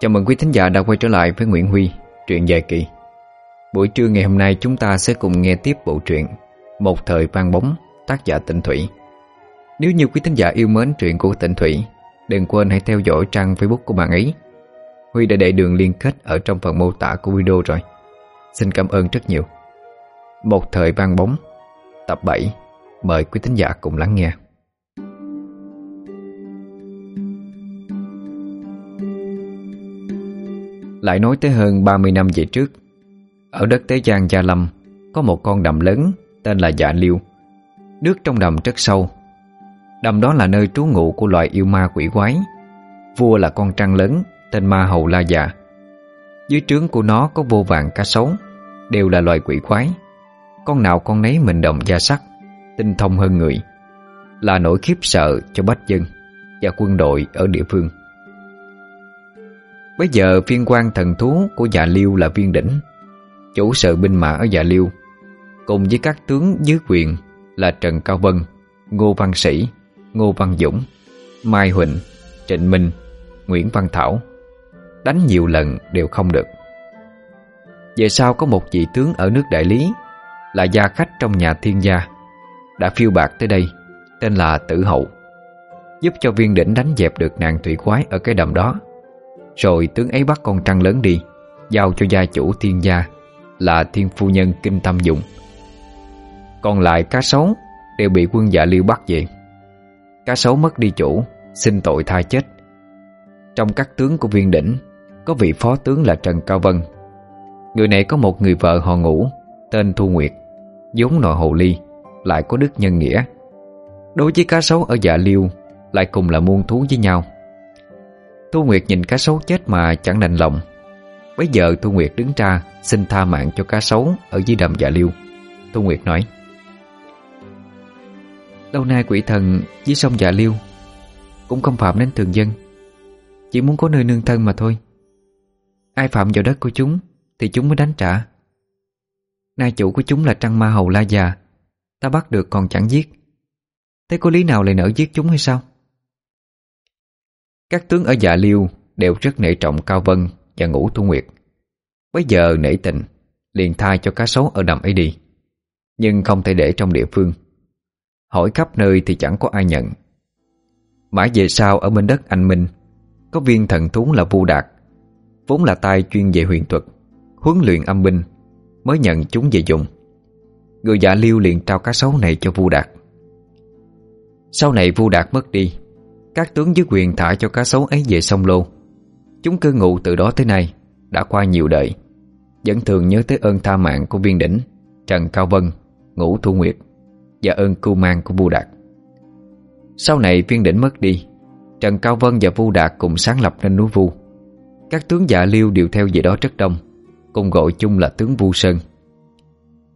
Chào mừng quý thính giả đã quay trở lại với Nguyễn Huy, truyện dài kỳ. Buổi trưa ngày hôm nay chúng ta sẽ cùng nghe tiếp bộ truyện Một thời vang bóng, tác giả Tịnh Thủy. Nếu như quý thính giả yêu mến truyện của Tịnh Thủy, đừng quên hãy theo dõi trang Facebook của bạn ấy. Huy đã để đường liên kết ở trong phần mô tả của video rồi. Xin cảm ơn rất nhiều. Một thời vang bóng, tập 7. Mời quý thính giả cùng lắng nghe. Lại nói tới hơn 30 năm về trước. Ở đất Tế Giang Gia Lâm, Có một con đầm lớn tên là Dạ Liêu, Nước trong đầm rất sâu. Đầm đó là nơi trú ngụ của loài yêu ma quỷ quái. Vua là con trăng lớn, Tên ma hầu la già. Dưới trướng của nó có vô vàng cá sấu, Đều là loài quỷ quái. Con nào con nấy mình đồng da sắt, Tinh thông hơn người, Là nỗi khiếp sợ cho bách dân Và quân đội ở địa phương. Bây giờ viên quan thần thú của Dạ Liêu là viên đỉnh Chủ sự binh mã ở Dạ Liêu Cùng với các tướng dưới quyền là Trần Cao Vân Ngô Văn Sĩ, Ngô Văn Dũng Mai Huỳnh, Trịnh Minh, Nguyễn Văn Thảo. Đánh nhiều lần đều không được. Về sau có một vị tướng ở nước Đại Lý Là gia khách trong nhà thiên gia Đã phiêu bạc tới đây Tên là Tử Hậu Giúp cho viên đỉnh đánh dẹp được nàng thủy quái ở cái đầm đó. Rồi tướng ấy bắt con trăng lớn đi, Giao cho gia chủ thiên gia, Là thiên phu nhân Kinh Tâm Dụng. Còn lại cá sấu Đều bị quân dạ liêu bắt về. Cá sấu mất đi chủ, Xin tội tha chết. Trong các tướng của viên đỉnh, Có vị phó tướng là Trần Cao Vân. Người này có một người vợ họ ngủ Tên Thu Nguyệt, vốn nội hồ ly, Lại có đức nhân nghĩa. Đối với cá sấu ở dạ liêu, Lại cùng là muôn thú với nhau. Thu Nguyệt nhìn cá sấu chết mà chẳng đành lòng. Bây giờ Thu Nguyệt đứng ra, Xin tha mạng cho cá sấu Ở dưới đầm dạ liêu. Thu Nguyệt nói, Lâu nay quỷ thần dưới sông dạ liêu Cũng không phạm đến thường dân. Chỉ muốn có nơi nương thân mà thôi. Ai phạm vào đất của chúng Thì chúng mới đánh trả. Nay chủ của chúng là Trăng Ma Hầu La Già, Ta bắt được còn chẳng giết. Thế có lý nào lại nỡ giết chúng hay sao? Các tướng ở Dạ Liêu đều rất nể trọng Cao Vân và Ngũ Thu Nguyệt. Bây giờ nể tình, liền thai cho cá sấu ở đầm ấy đi. Nhưng không thể để trong địa phương. Hỏi khắp nơi thì chẳng có ai nhận. Mãi về sau ở bên đất anh Minh, có viên thần thú là Vu Đạt, vốn là tay chuyên về huyền thuật, huấn luyện âm binh, mới nhận chúng về dùng. Người dạ liêu liền trao cá sấu này cho Vu Đạt. Sau này Vu Đạt mất đi các tướng dưới quyền thả cho cá sấu ấy về sông Lô. Chúng cư ngụ từ đó tới nay Đã qua nhiều đời. Vẫn thường nhớ tới ơn tha mạng của viên đỉnh Trần Cao Vân, Ngũ Thu Nguyệt Và ơn cưu mang của Vu Đạt. Sau này viên đỉnh mất đi Trần Cao Vân và Vu Đạt cùng sáng lập nên núi Vu. Các tướng giả liêu đều theo về đó rất đông Cùng gọi chung là tướng Vu Sơn.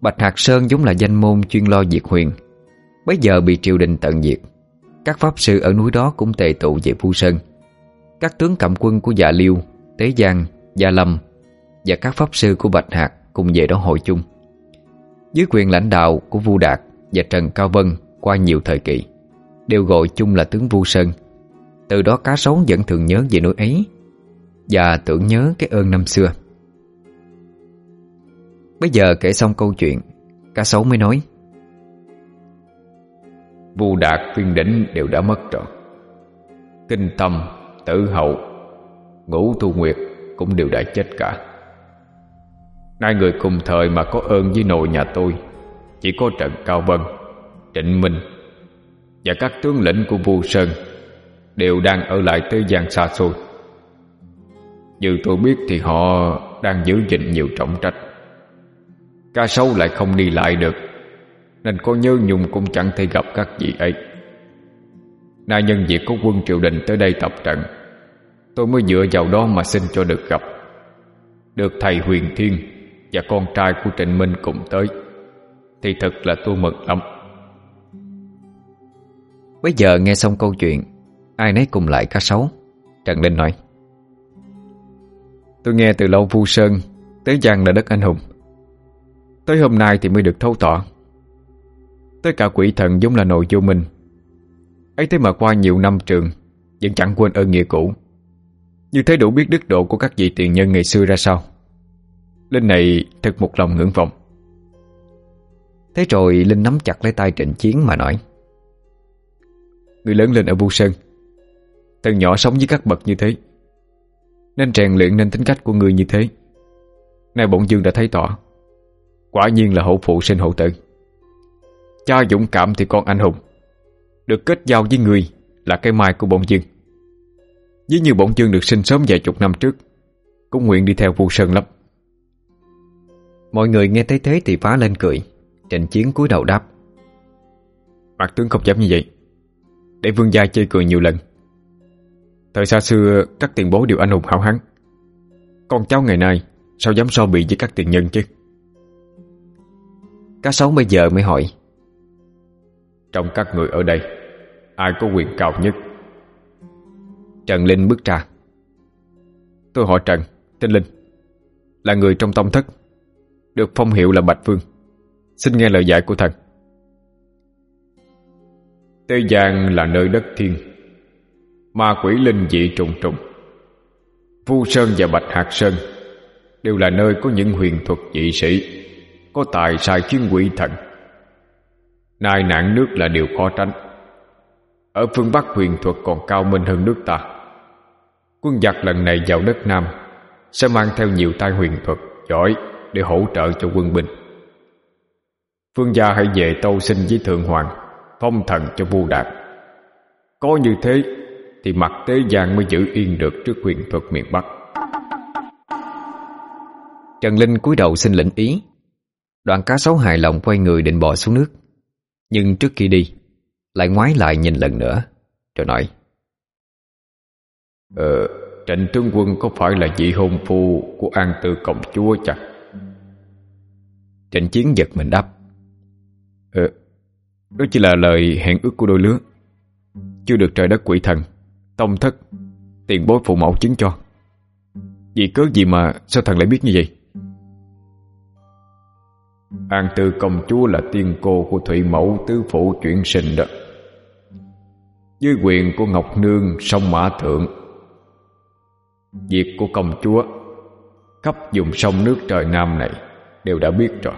Bạch Hạc Sơn vốn là danh môn chuyên lo diệt huyền Bây giờ bị triều đình tận diệt. Các pháp sư ở núi đó cũng tề tụ về Phu Sơn. Các tướng cầm quân của Dạ Liêu Tế Giang, Gia Lâm Và các pháp sư của Bạch Hạc Cùng về đó hội chung. Dưới quyền lãnh đạo của Vu Đạt Và Trần Cao Vân qua nhiều thời kỳ Đều gọi chung là tướng Vu Sơn. Từ đó cá sấu vẫn thường nhớ về núi ấy Và tưởng nhớ cái ơn năm xưa. Bây giờ kể xong câu chuyện Cá sấu mới nói Vu Đạt Phiên Đỉnh đều đã mất rồi. Kinh Tâm, Tử Hậu Ngũ Thu Nguyệt cũng đều đã chết cả. Hai người cùng thời mà có ơn với nội nhà tôi Chỉ có Trần Cao Vân Trịnh Minh Và các tướng lĩnh của Vu Sơn Đều đang ở lại tới gian xa xôi. Như tôi biết thì họ đang giữ gìn nhiều trọng trách. Ca sâu lại không đi lại được. Nên con nhớ nhung cũng chẳng thể gặp các vị ấy. Nay nhân việc có quân triều đình tới đây tập trận Tôi mới dựa vào đó mà xin cho được gặp Được thầy Huyền Thiên Và con trai của Trịnh Minh cùng tới. Thì thật là tôi mừng lắm. Bây giờ nghe xong câu chuyện Ai nấy cùng lại cá sấu Trần Linh nói. Tôi nghe từ lâu Vu Sơn Tới Giang là đất anh hùng. Tới hôm nay thì mới được thấu tỏ. Tới cả quỷ thần giống là nội vô minh. Ấy thế mà qua nhiều năm trường, Vẫn chẳng quên ơn nghĩa cũ. Như thế đủ biết đức độ của các vị tiền nhân ngày xưa ra sao. Linh này thật một lòng ngưỡng vọng. Thế rồi Linh nắm chặt lấy tay trịnh chiến mà nói, Người lớn lên ở Bu Sơn Từ nhỏ sống với các bậc như thế, Nên rèn luyện nên tính cách của người như thế. Nay bổn dương đã thấy tỏ, Quả nhiên là hậu phụ sinh hậu tử. Cha dũng cảm thì con anh hùng. Được kết giao với người Là cái mai của bổn dương Ví như bổn dương được sinh sớm vài chục năm trước, Cũng nguyện đi theo vu sơn lắm Mọi người nghe thấy thế thì phá lên cười Trịnh chiến cúi đầu đáp. Mặt tướng không dám như vậy. Để vương gia chơi cười nhiều lần. Thời xa xưa, các tiền bố đều anh hùng hảo hán. Con cháu ngày nay, Sao dám so bị với các tiền nhân chứ? Cá sấu bây giờ mới hỏi trong các người ở đây. Ai có quyền cao nhất? Trần Linh bước ra. Tôi họ Trần, tên Linh Là người trong tông thất Được phong hiệu là Bạch Vương. Xin nghe lời giải của thần. Tây Giang là nơi đất thiên Ma quỷ linh dị trùng trùng. Vu Sơn và Bạch Hạc Sơn Đều là nơi có những huyền thuật dị sĩ Có tài sai chuyên quỷ thần nai nạn nước là điều khó tránh. Ở phương Bắc huyền thuật còn cao minh hơn nước ta. Quân giặc lần này vào đất Nam, Sẽ mang theo nhiều tai huyền thuật, giỏi Để hỗ trợ cho quân binh. Phương gia hãy về tâu sinh với Thượng Hoàng, Phong thần cho vua đạt. Có như thế Thì mặt tế giang mới giữ yên được trước huyền thuật miền Bắc. Trần Linh cúi đầu xin lĩnh ý. Đoàn cá sấu hài lòng quay người định bò xuống nước. Nhưng trước khi đi Lại ngoái lại nhìn lần nữa Rồi nói Ờ Trịnh tướng quân có phải là vị hôn phu Của An Tư Công Chúa chăng? Trịnh chiến giật mình đáp Ờ Đó chỉ là lời hẹn ước của đôi lứa. Chưa được trời đất quỷ thần Tông thất Tiền bối phụ mẫu chứng cho. Vì cớ gì mà sao thần lại biết như vậy? An Tư công chúa là tiên cô của Thủy Mẫu Tứ phủ chuyển sinh đó. Dưới quyền của Ngọc Nương, sông Mã Thượng. Việc của công chúa, Khắp vùng sông nước trời Nam này Đều đã biết rồi.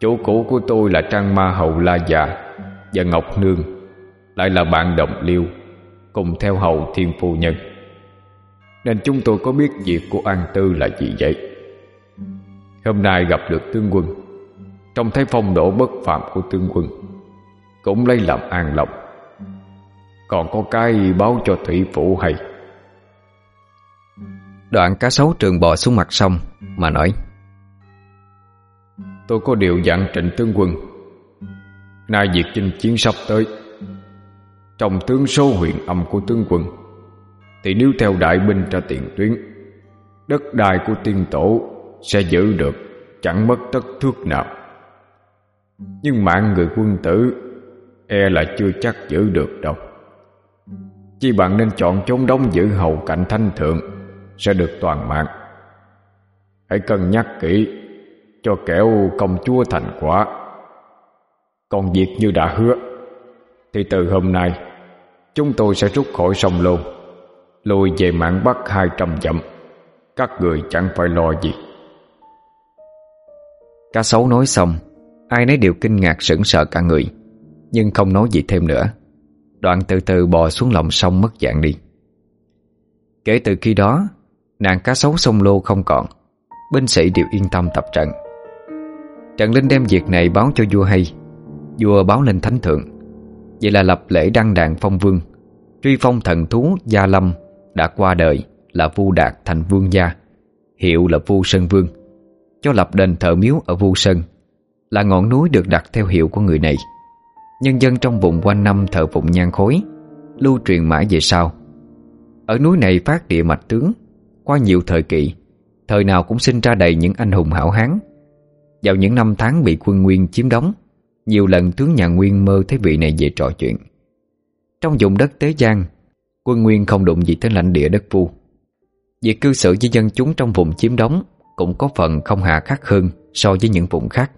Chỗ cũ của tôi là Trang Ma hầu La Già Và Ngọc Nương Lại là bạn đồng liêu Cùng theo hầu thiên phu nhân. Nên chúng tôi có biết việc của An Tư là gì vậy? Hôm nay gặp được tướng quân. Trông thấy phong độ bất phạm của tướng quân Cũng lấy làm an lòng. Còn có cái báo cho thủy phủ hay? Đoạn cá sấu trường bò xuống mặt sông Mà nói Tôi có điều dặn trịnh tướng quân Nay việc chinh chiến sắp tới Trong tướng số huyện âm của tướng quân Thì nếu theo đại binh ra tiền tuyến Đất đai của tiên tổ sẽ giữ được, chẳng mất tất thước nào. Nhưng mạng người quân tử e là chưa chắc giữ được đâu. Chỉ bạn nên chọn chốn đông giữ hầu cạnh thanh thượng, sẽ được toàn mạng. Hãy cân nhắc kỹ, cho kẻo công chúa thành quả. Còn việc như đã hứa, Thì từ hôm nay, Chúng tôi sẽ rút khỏi sông lô, Lùi về mạng Bắc hai trăm dặm. Các người chẳng phải lo gì. Cá sấu nói xong, Ai nấy đều kinh ngạc sững sợ cả người, Nhưng không nói gì thêm nữa. Đoạn từ từ bò xuống lòng sông mất dạng đi. Kể từ khi đó, Nàng cá sấu sông lô không còn, Binh sĩ đều yên tâm tập trận. Trần Linh đem việc này báo cho vua hay. Vua báo lên thánh thượng. Vậy là lập lễ đăng đàn phong vương. Truy phong thần thú Gia Lâm Đã qua đời là vua đạt thành vương gia, Hiệu là vua Sơn Vương cho lập đền thờ miếu ở Vu Sơn là ngọn núi được đặt theo hiệu của người này. Nhân dân trong vùng quanh năm thờ phụng nhan khối, lưu truyền mãi về sau. Ở núi này phát địa mạch tướng qua nhiều thời kỳ, thời nào cũng sinh ra đầy những anh hùng hảo hán. Vào những năm tháng bị quân Nguyên chiếm đóng, nhiều lần tướng nhà Nguyên mơ thấy vị này về trò chuyện. Trong vùng đất Tế Giang, quân Nguyên không đụng gì tới lãnh địa đất Vu. Việc cư xử với dân chúng trong vùng chiếm đóng cũng có phần không hà khắc hơn so với những vùng khác.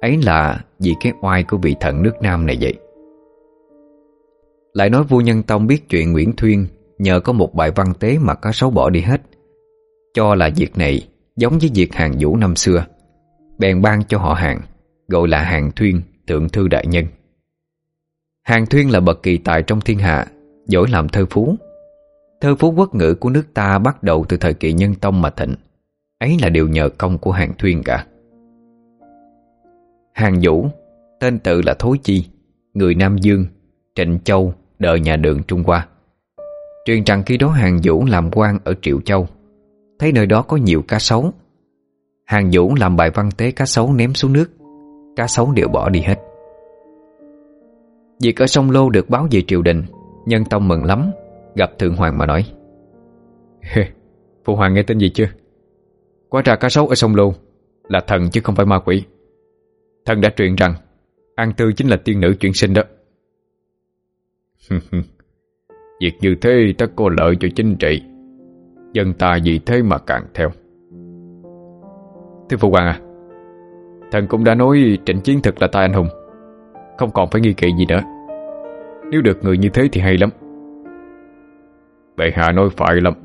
Ấy là vì cái oai của vị thần nước Nam này vậy. Lại nói vua Nhân Tông biết chuyện Nguyễn Thuyên Nhờ có một bài văn tế mà có xấu bỏ đi hết, Cho là việc này giống với việc hàng vũ năm xưa, Bèn ban cho họ hàng, Gọi là hàng Thuyên, tượng Thư Đại Nhân. Hàng Thuyên là bậc kỳ tài trong thiên hạ, Giỏi làm thơ phú. Thơ phú quốc ngữ của nước ta bắt đầu từ thời kỳ nhân tông mà thịnh. Ấy là điều nhờ công của hàng thuyên cả. Hàng Vũ, Tên tự là Thối Chi, Người Nam Dương, Trịnh Châu đời nhà đường Trung Hoa. Truyền rằng khi đó Hàng Vũ làm quan ở Triệu Châu, Thấy nơi đó có nhiều cá sấu. Hàng Vũ làm bài văn tế cá sấu ném xuống nước, Cá sấu đều bỏ đi hết. Việc ở sông Lô được báo về triều đình, Nhân Tông mừng lắm, Gặp Thượng Hoàng mà nói Phụ Hoàng nghe tin gì chưa? Quá ra cá sấu ở sông Lô Là thần chứ không phải ma quỷ. Thần đã truyền rằng An Tư chính là tiên nữ chuyển sinh đó. Việc như thế ta có lợi cho chính trị. Dân ta vì thế mà càng theo. Thưa Phụ Hoàng à Thần cũng đã nói trịnh chiến thực là tai anh hùng. Không còn phải nghi kỵ gì nữa. Nếu được người như thế thì hay lắm. Bệ hạ nói phải lắm.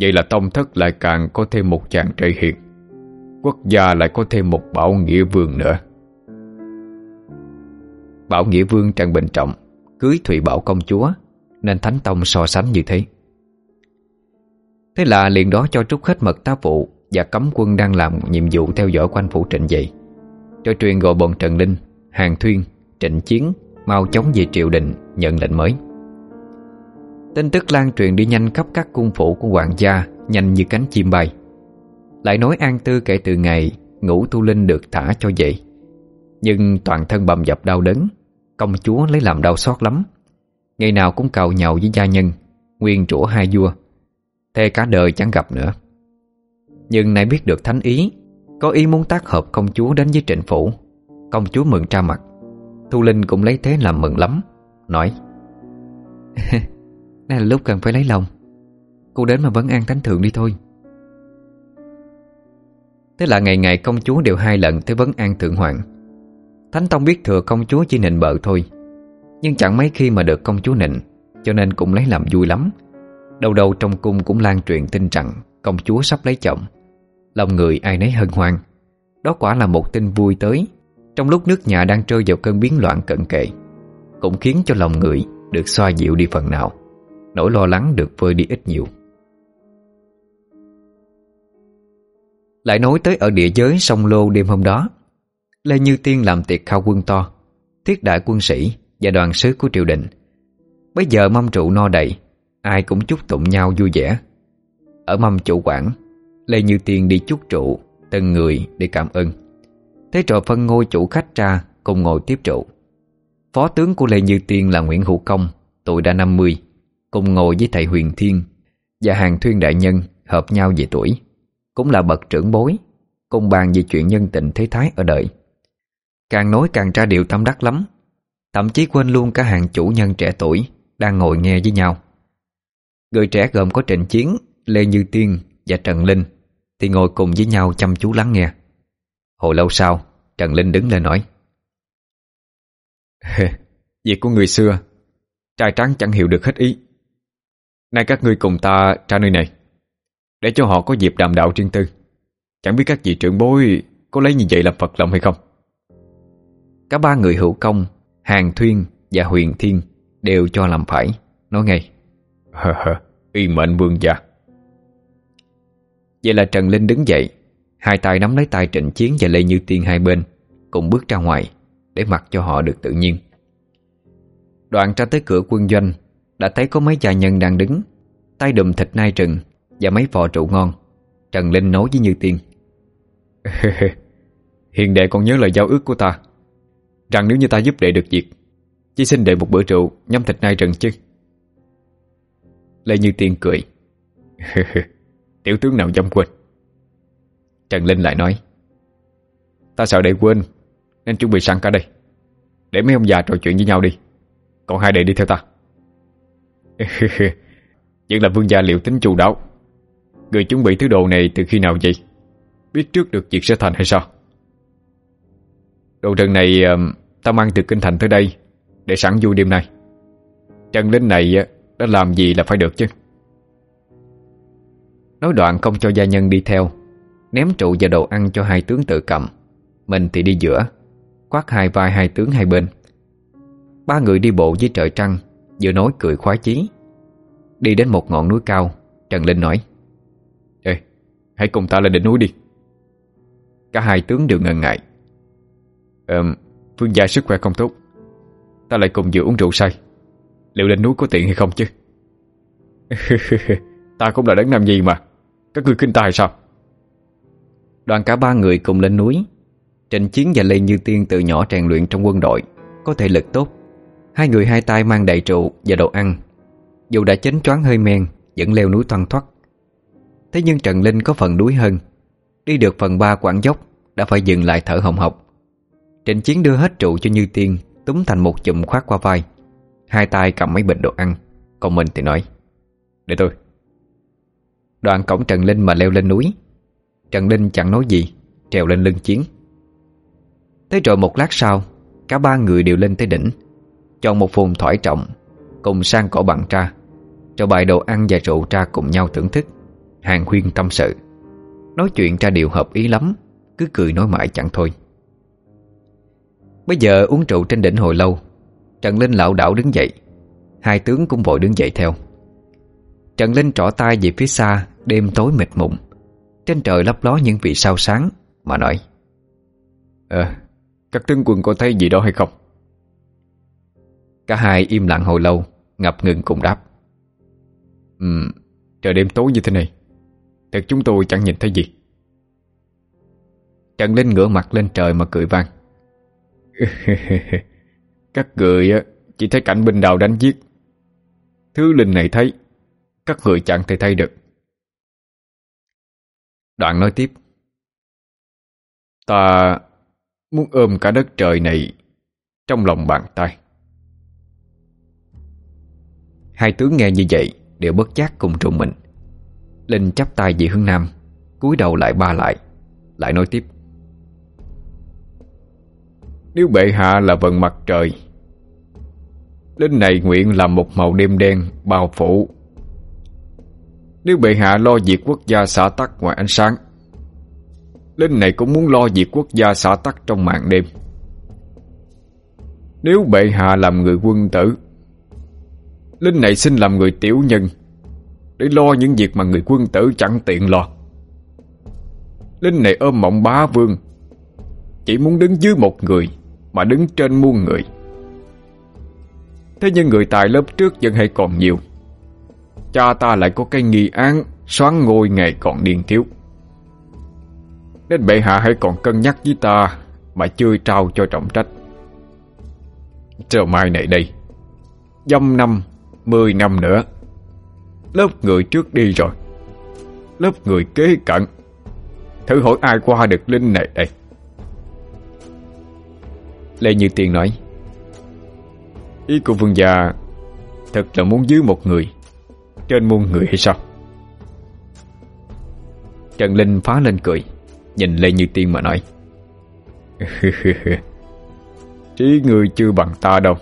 Vậy là tông thất lại càng có thêm một chàng trời hiền. Quốc gia lại có thêm một Bảo Nghĩa Vương nữa. Bảo Nghĩa Vương Trần Bình Trọng Cưới thủy Bảo Công Chúa Nên Thánh Tông so sánh như thế. Thế là liền đó cho trúc hết mật tá vụ Và cấm quân đang làm nhiệm vụ theo dõi quanh phủ trịnh dậy Cho truyền gọi bọn Trần Linh, Hàng Thuyên, Trịnh Chiến Mau chóng về triều đình nhận lệnh mới. Tin tức lan truyền đi nhanh khắp các cung phủ của hoàng gia, Nhanh như cánh chim bay. Lại nói An Tư kể từ ngày Ngũ thu Linh được thả cho dậy. Nhưng toàn thân bầm dập đau đớn, Công chúa lấy làm đau xót lắm. Ngày nào cũng cầu nhau với gia nhân Nguyên chỗ hai vua. Thề cả đời chẳng gặp nữa. Nhưng nay biết được thánh ý, Có ý muốn tác hợp công chúa đến với trịnh phủ. Công chúa mừng ra mặt. Thu Linh cũng lấy thế làm mừng lắm, Nói Nay là lúc cần phải lấy lòng. Cô đến mà vẫn an thánh thượng đi thôi. Thế là ngày ngày công chúa đều hai lần tới vấn an thượng hoàng. Thánh Tông biết thừa công chúa chỉ nịnh bợ thôi. Nhưng chẳng mấy khi mà được công chúa nịnh, Cho nên cũng lấy làm vui lắm. Đầu đầu trong cung cũng lan truyền tin rằng Công chúa sắp lấy chồng. Lòng người ai nấy hân hoan. Đó quả là một tin vui tới. Trong lúc nước nhà đang trôi vào cơn biến loạn cận kề, Cũng khiến cho lòng người được xoa dịu đi phần nào. Nỗi lo lắng được vơi đi ít nhiều. Lại nói tới ở địa giới sông Lô đêm hôm đó, Lê Như Tiên làm tiệc khao quân to, Thiết đại quân sĩ và đoàn sứ của triều đình. Bây giờ mâm trụ no đầy, Ai cũng chúc tụng nhau vui vẻ. Ở mâm chủ quản, Lê Như Tiên đi chúc trụ Từng người để cảm ơn. Thế trò phân ngôi chủ khách ra Cùng ngồi tiếp trụ. Phó tướng của Lê Như Tiên là Nguyễn Hữu Công, Tuổi đã 50 Cùng ngồi với thầy Huyền Thiên Và hàng thuyên đại nhân hợp nhau về tuổi. Cũng là bậc trưởng bối, Cùng bàn về chuyện nhân tình thế thái ở đời. Càng nói càng ra điều tâm đắc lắm. Thậm chí quên luôn cả hàng chủ nhân trẻ tuổi Đang ngồi nghe với nhau. Người trẻ gồm có Trịnh Chiến, Lê Như Tiên và Trần Linh Thì ngồi cùng với nhau chăm chú lắng nghe. Hồi lâu sau, Trần Linh đứng lên nói, Việc của người xưa, Trai trắng chẳng hiểu được hết ý. Nay các ngươi cùng ta ra nơi này Để cho họ có dịp đàm đạo riêng tư. Chẳng biết các vị trưởng bối Có lấy như vậy là Phật lòng hay không? Cả ba người hữu công Hàng Thuyên và Huyền Thiên Đều cho làm phải Nói ngay. Hờ hờ, Y mệnh vương gia. Vậy là Trần Linh đứng dậy Hai tay nắm lấy tay Trịnh Chiến và Lê Như Tiên hai bên Cùng bước ra ngoài Để mặc cho họ được tự nhiên. Đoạn ra tới cửa quân doanh đã thấy có mấy cha nhân đang đứng, Tay đùm thịt nai trừng Và mấy vò rượu ngon. Trần Linh nói với Như Tiên. Hiền đệ còn nhớ lời giao ước của ta, Rằng nếu như ta giúp đệ được việc, Chỉ xin đệ một bữa rượu Nhắm thịt nai trừng chứ. Lê Như Tiên cười. cười. Tiểu tướng nào dám quên? Trần Linh lại nói. Ta sợ đệ quên, Nên chuẩn bị sẵn cả đây. Để mấy ông già trò chuyện với nhau đi. Còn hai đệ đi theo ta. Vẫn là vương gia liệu tính chu đáo. Người chuẩn bị thứ đồ này từ khi nào vậy? Biết trước được việc sẽ thành hay sao? Đồ trần này Ta mang từ kinh thành tới đây Để sẵn vui đêm nay. Trần lính này đã làm gì là phải được chứ? Nói đoạn không cho gia nhân đi theo, Ném trụ và đồ ăn cho hai tướng tự cầm. Mình thì đi giữa quát hai vai hai tướng hai bên. Ba người đi bộ dưới trời trăng Vừa nói cười khoái chí. Đi đến một ngọn núi cao Trần Linh nói Ê, hãy cùng ta lên đỉnh núi đi. Cả hai tướng đều ngần ngại. Ờm, Phương gia sức khỏe không tốt Ta lại cùng vừa uống rượu say. Liệu lên núi có tiện hay không chứ? Ta cũng là đấng nam gì mà Các ngươi kinh ta hay sao? Đoàn cả ba người cùng lên núi. Trịnh Chiến và Lê Như Tiên từ nhỏ rèn luyện trong quân đội Có thể lực tốt Hai người hai tay mang đầy trụ và đồ ăn. Dù đã chến choáng hơi men, Vẫn leo núi thoăn thoát. Thế nhưng Trần Linh có phần đuối hơn. Đi được phần ba quãng dốc, Đã phải dừng lại thở hồng hộc. Trịnh Chiến đưa hết trụ cho Như Tiên, Túm thành một chùm khoát qua vai. Hai tay cầm mấy bình đồ ăn. Còn mình thì nói, Để tôi. Đoạn cổng Trần Linh mà leo lên núi. Trần Linh chẳng nói gì, Trèo lên lưng Chiến. Thế rồi một lát sau, Cả ba người đều lên tới đỉnh. Chọn một vùng thoải trọng, Cùng sang cỏ bằng tra Cho bài đồ ăn và rượu tra cùng nhau thưởng thức. Hàng khuyên tâm sự. Nói chuyện ra điều hợp ý lắm, Cứ cười nói mãi chẳng thôi. Bây giờ uống rượu trên đỉnh hồi lâu, Trần Linh lạo đảo đứng dậy. Hai tướng cũng vội đứng dậy theo. Trần Linh trỏ tay về phía xa, Đêm tối mịt mùng. Trên trời lấp ló những vị sao sáng, Mà nói Ờ Các tướng quân có thấy gì đó hay không? Cả hai im lặng hồi lâu Ngập ngừng cùng đáp. Ừ, trời đêm tối như thế này Thật chúng tôi chẳng nhìn thấy gì. Trần Linh ngửa mặt lên trời mà cười vang. Các người chỉ thấy cảnh binh đào đánh giết. Thứ Linh này thấy Các người chẳng thể thay được. Đoạn nói tiếp. Ta muốn ôm cả đất trời này Trong lòng bàn tay. Hai tướng nghe như vậy Đều bất giác cùng trùng mình. Linh chắp tay về hướng nam, cúi đầu lại ba lại Lại nói tiếp. Nếu bệ hạ là vận mặt trời, Linh này nguyện làm một màu đêm đen Bao phủ. Nếu bệ hạ lo việc quốc gia xã tắc ngoài ánh sáng, Linh này cũng muốn lo việc quốc gia xã tắc trong màn đêm. Nếu bệ hạ làm người quân tử Linh này xin làm người tiểu nhân, Để lo những việc mà người quân tử chẳng tiện lo. Linh này ôm mộng bá vương, Chỉ muốn đứng dưới một người Mà đứng trên muôn người. Thế nhưng người tài lớp trước vẫn hay còn nhiều. Cha ta lại có cái nghi án Xoán ngôi ngày còn điên thiếu. Nên bệ hạ hãy còn cân nhắc với ta Mà chưa trao cho trọng trách. Trời mai này đây, dăm năm Mười năm nữa. Lớp người trước đi rồi. Lớp người kế cận. Thử hỏi ai qua được linh này đây? Lê Như Tiên nói, Ý của vương gia Thật là muốn dưới một người Trên muôn người hay sao? Trần Linh phá lên cười, Nhìn Lê Như Tiên mà nói Trí người chưa bằng ta đâu.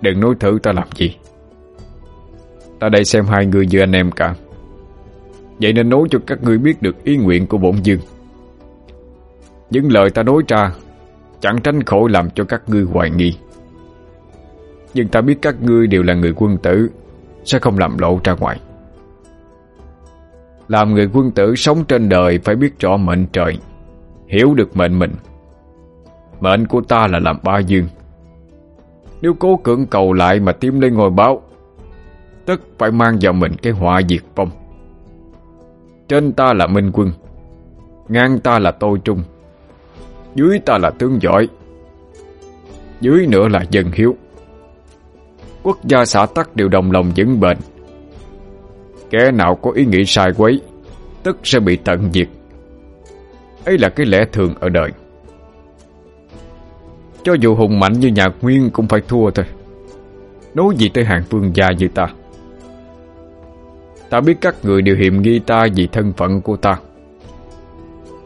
Đừng nói thử ta làm gì. Ta đây xem hai người như anh em cả. Vậy nên nói cho các ngươi biết được ý nguyện của bổn dương Những lời ta nói ra Chẳng tránh khỏi làm cho các ngươi hoài nghi. Nhưng ta biết các ngươi đều là người quân tử, Sẽ không làm lộ ra ngoài. Làm người quân tử sống trên đời Phải biết rõ mệnh trời, Hiểu được mệnh mình. Mệnh của ta là làm ba dương. Nếu cố cưỡng cầu lại mà tiêm lên ngôi báo tất phải mang vào mình cái họa diệt vong Trên ta là Minh Quân, Ngang ta là Tô Trung, Dưới ta là Tướng Giỏi, Dưới nữa là Dân Hiếu. Quốc gia xã tắc đều đồng lòng vững bệnh Kẻ nào có ý nghĩ sai quấy, Tức sẽ bị tận diệt. Ấy là cái lẽ thường ở đời. Cho dù hùng mạnh như nhà Nguyên cũng phải thua thôi. Nói gì tới hàng phương gia như ta? Ta biết các người đều hiểm nghi ta vì thân phận của ta.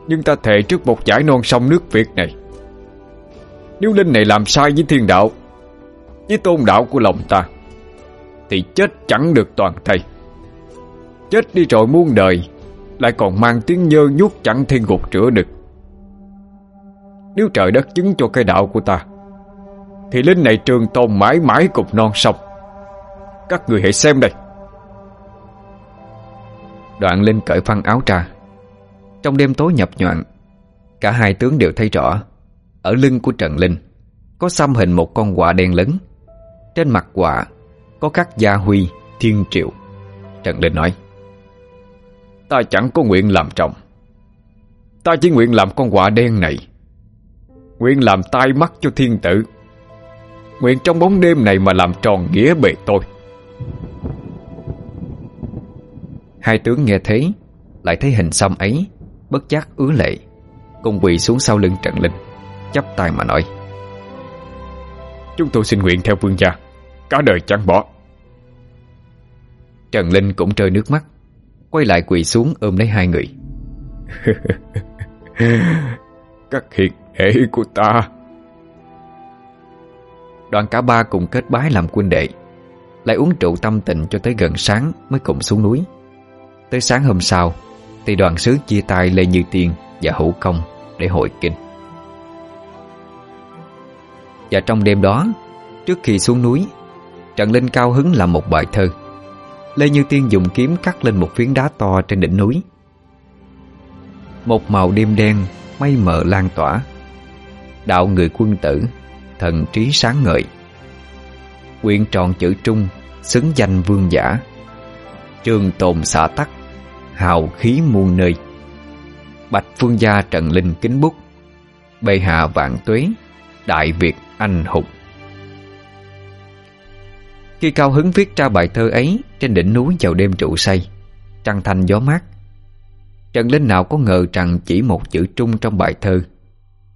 Nhưng ta thề trước một giải non sông nước Việt này. Nếu Linh này làm sai với thiên đạo, Với tôn đạo của lòng ta, Thì chết chẳng được toàn thây. Chết đi rồi muôn đời, Lại còn mang tiếng nhơ nhút chẳng thiên gục rửa được. Nếu trời đất chứng cho cây đạo của ta, Thì linh này trường tồn mãi mãi cùng non sông. Các người hãy xem đây. Đoạn Linh cởi phân áo ra. Trong đêm tối nhập nhoạn, Cả hai tướng đều thấy rõ, Ở lưng của Trần Linh Có xăm hình một con quạ đen lớn. Trên mặt quạ Có khắc gia huy, thiên triệu. Trần Linh nói, Ta chẳng có nguyện làm chồng Ta chỉ nguyện làm con quạ đen này. Nguyện làm tai mắt cho thiên tử. Nguyện trong bóng đêm này mà làm tròn nghĩa bề tôi. Hai tướng nghe thấy Lại thấy hình xăm ấy Bất giác ứa lệ Cùng quỳ xuống sau lưng trận linh chắp tay mà nói. Chúng tôi xin nguyện theo vương gia Cả đời chẳng bỏ. Trần Linh cũng rơi nước mắt Quay lại quỳ xuống ôm lấy hai người. Các hiền hệ của ta. Đoàn cả ba cùng kết bái làm quân đệ Lại uống rượu tâm tình cho tới gần sáng Mới cùng xuống núi. Tới sáng hôm sau, Thì đoàn sứ chia tay Lê Như Tiên và Hữu Công Để hội kinh. Và trong đêm đó, Trước khi xuống núi, Trần Linh cao hứng làm một bài thơ. Lê Như Tiên dùng kiếm cắt lên một phiến đá to trên đỉnh núi. Một màu đêm đen mây mờ lan tỏa. Đạo người quân tử, Thần trí sáng ngợi Quyện tròn chữ trung, Xứng danh vương giả. Trường tồn xả tắc hào khí muôn nơi. Bạch phương gia Trần Linh kính bút, bệ hạ vạn tuế, đại việt anh hùng. Khi cao hứng viết ra bài thơ ấy trên đỉnh núi vào đêm trụ say, trăng thanh gió mát, Trần Linh nào có ngờ rằng chỉ một chữ trung trong bài thơ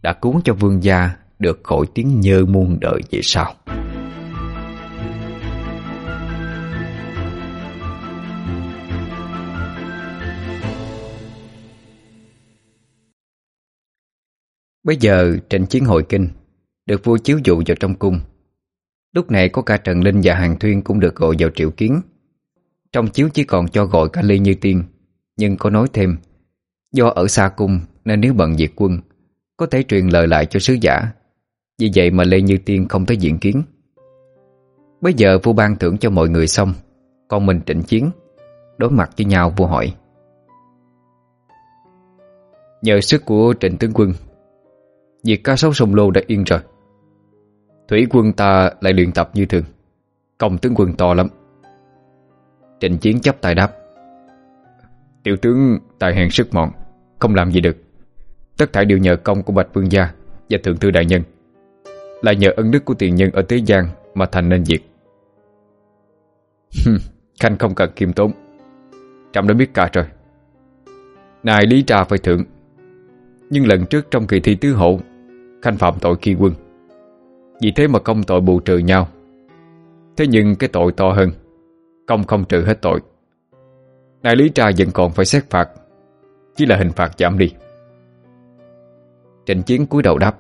đã cuốn cho vương gia được khỏi tiếng nhơ muôn đời về sau. Bây giờ trận chiến hội kinh, Được vua chiếu dụ vào trong cung. Lúc này có cả Trần Linh và Hàng Thuyên Cũng được gọi vào triệu kiến. Trong chiếu chỉ còn cho gọi cả Ly Như Tiên, Nhưng có nói thêm, Do ở xa cung nên nếu bận diệt quân, Có thể truyền lời lại cho sứ giả. Vì vậy mà Lê Như Tiên không tới diện kiến. Bây giờ vua ban thưởng cho mọi người xong, Còn mình trịnh chiến, Đối mặt với nhau vua hỏi, Nhờ sức của trịnh tướng quân Việc cá sấu sông lô đã yên rồi Thủy quân ta lại luyện tập như thường. Công tướng quân to lắm. Trịnh chiến chấp tài đáp. Tiểu tướng tài hèn sức mọn, Không làm gì được. Tất cả đều nhờ công của Bạch Vương Gia Và Thượng Thư Đại Nhân. Là nhờ ân đức của tiền nhân ở Tế Giang Mà thành nên việc. Khanh không cần kiêm tốn. Trạm đã biết cả rồi. Này lý trà phải thượng. Nhưng lần trước trong kỳ thi tứ hậu Khanh phạm tội khi quân. Vì thế mà công tội bù trừ nhau. Thế nhưng cái tội to hơn Công không trừ hết tội. Đại lý trai vẫn còn phải xét phạt Chỉ là hình phạt giảm đi. Trịnh chiến cúi đầu đáp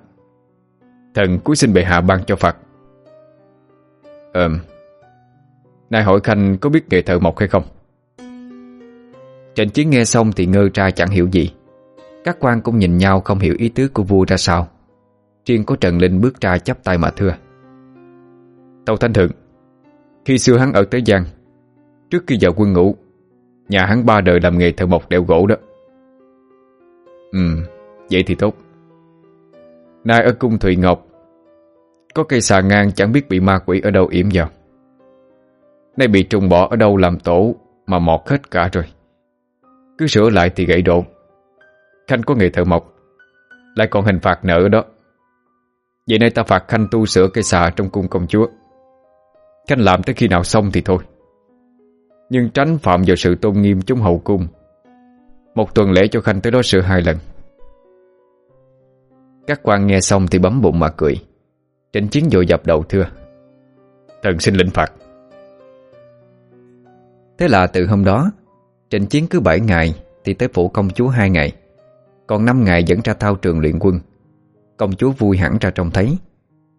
Thần cúi xin bệ hạ ban cho phạt. Ờm um, Nay hỏi Khanh có biết nghề thợ mộc hay không? Trịnh chiến nghe xong thì ngơ ra chẳng hiểu gì. Các quan cũng nhìn nhau không hiểu ý tứ của vua ra sao. Riêng có Trần Linh bước ra chắp tay mà thưa. Tàu Thanh Thượng, Khi xưa hắn ở Tế Giang, Trước khi vào quân ngũ, Nhà hắn ba đời làm nghề thợ mộc đeo gỗ đó. Ừ Vậy thì tốt. Nay ở cung Thụy Ngọc, Có cây xà ngang chẳng biết bị ma quỷ ở đâu yểm vào. Nay bị trùng bỏ ở đâu làm tổ Mà mọt hết cả rồi. Cứ sửa lại thì gãy đổ. Khanh có nghề thợ mộc, Lại còn hình phạt nợ đó. Vậy nay ta phạt Khanh tu sửa cây xà trong cung công chúa. Khanh làm tới khi nào xong thì thôi. Nhưng tránh phạm vào sự tôn nghiêm chúng hậu cung. Một tuần lễ cho Khanh tới đó sửa hai lần. Các quan nghe xong thì bấm bụng mà cười. Trịnh chiến vội dập đầu thưa. Thần xin lĩnh phạt. Thế là từ hôm đó, Trịnh chiến cứ 7 ngày Thì tới phủ công chúa 2 ngày. Còn 5 ngày dẫn ra thao trường luyện quân. Công chúa vui hẳn ra trông thấy.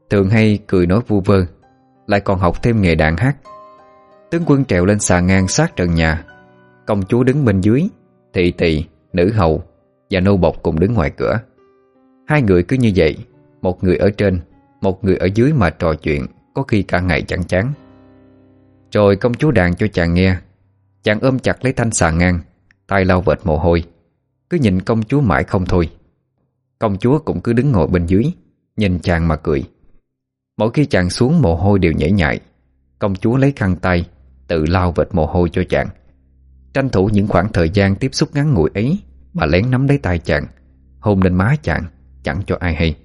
Thường hay cười nói vu vơ Lại còn học thêm nghề đàn hát. Tướng quân trèo lên xà ngang sát trần nhà. Công chúa đứng bên dưới Thị tỳ, nữ hầu Và nô bộc cùng đứng ngoài cửa. Hai người cứ như vậy Một người ở trên Một người ở dưới mà trò chuyện Có khi cả ngày chẳng chán. Rồi công chúa đàn cho chàng nghe. Chàng ôm chặt lấy thanh xà ngang tay lau vệt mồ hôi. Cứ nhìn công chúa mãi không thôi. Công chúa cũng cứ đứng ngồi bên dưới, Nhìn chàng mà cười. Mỗi khi chàng xuống, mồ hôi đều nhảy nhại. Công chúa lấy khăn tay, Tự lau vệt mồ hôi cho chàng. Tranh thủ những khoảng thời gian tiếp xúc ngắn ngủi ấy Mà lén nắm lấy tay chàng, Hôn lên má chàng, Chẳng cho ai hay.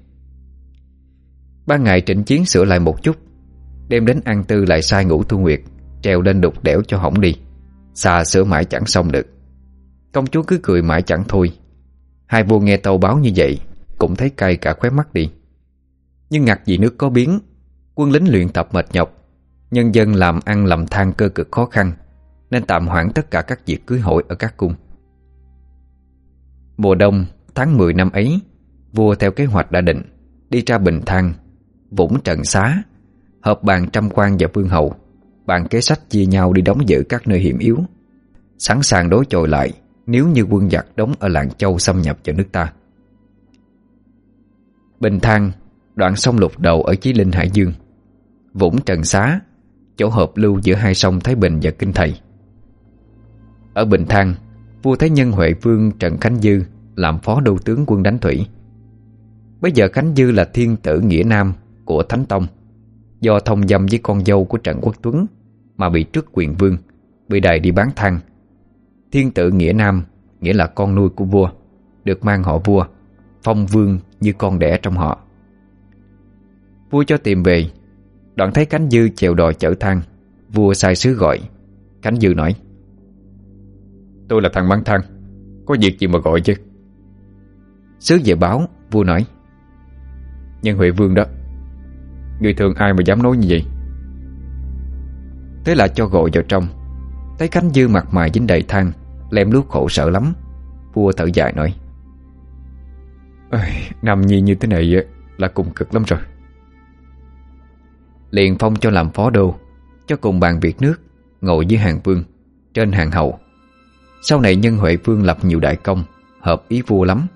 Ban ngày trịnh chiến sửa lại một chút Đêm đến an tư lại sai ngủ thu nguyệt Trèo lên đục đẽo cho hỏng đi. Xà sửa mãi chẳng xong được. Công chúa cứ cười mãi chẳng thôi. Hai vua nghe tàu báo như vậy, Cũng thấy cay cả khóe mắt đi. Nhưng ngặt vì nước có biến, Quân lính luyện tập mệt nhọc, Nhân dân làm ăn làm than cơ cực khó khăn, Nên tạm hoãn tất cả các việc cưới hội ở các cung. Mùa đông, tháng 10 năm ấy, Vua theo kế hoạch đã định, Đi ra Bình Thang, Vũng Trận Xá Hợp bàn trăm quan và vương hậu Bàn kế sách chia nhau đi đóng giữ các nơi hiểm yếu. Sẵn sàng đối chọi lại nếu như quân giặc đóng ở làng châu xâm nhập vào nước ta. Bình Thang, Đoạn sông lục đầu ở Chí Linh Hải Dương, Vũng Trần Xá, Chỗ hợp lưu giữa hai sông Thái Bình và Kinh Thầy. Ở Bình Thang, Vua Thái Nhân Huệ Vương Trần Khánh Dư Làm phó đô tướng quân đánh thủy. Bây giờ Khánh Dư là thiên tử Nghĩa Nam Của Thánh Tông, Do thông dâm với con dâu của Trần Quốc Tuấn Mà bị trước quyền vương, Bị đày đi bán thăng. Thiên tự Nghĩa Nam, Nghĩa là con nuôi của vua, Được mang họ vua, Phong vương như con đẻ trong họ. Vua cho tìm về, Đoạn thấy Khánh Dư chèo đò chở thang, Vua sai sứ gọi. Khánh Dư nói, Tôi là thằng bán thang, Có việc gì mà gọi chứ? Sứ về báo, Vua nói, nhân Huệ Vương đó, Người thường ai mà dám nói như vậy? Thế là cho gọi vào trong, Thấy Khánh Dư mặt mày dính đầy thang Lem lút khổ sợ lắm. Vua thở dài nói nằm Nhi như thế này là cùng cực lắm rồi. Liền phong cho làm phó đô, Cho cùng bàn việc nước, Ngồi dưới hàng vương, Trên hàng hậu Sau này nhân huệ vương lập nhiều đại công, Hợp ý vua lắm.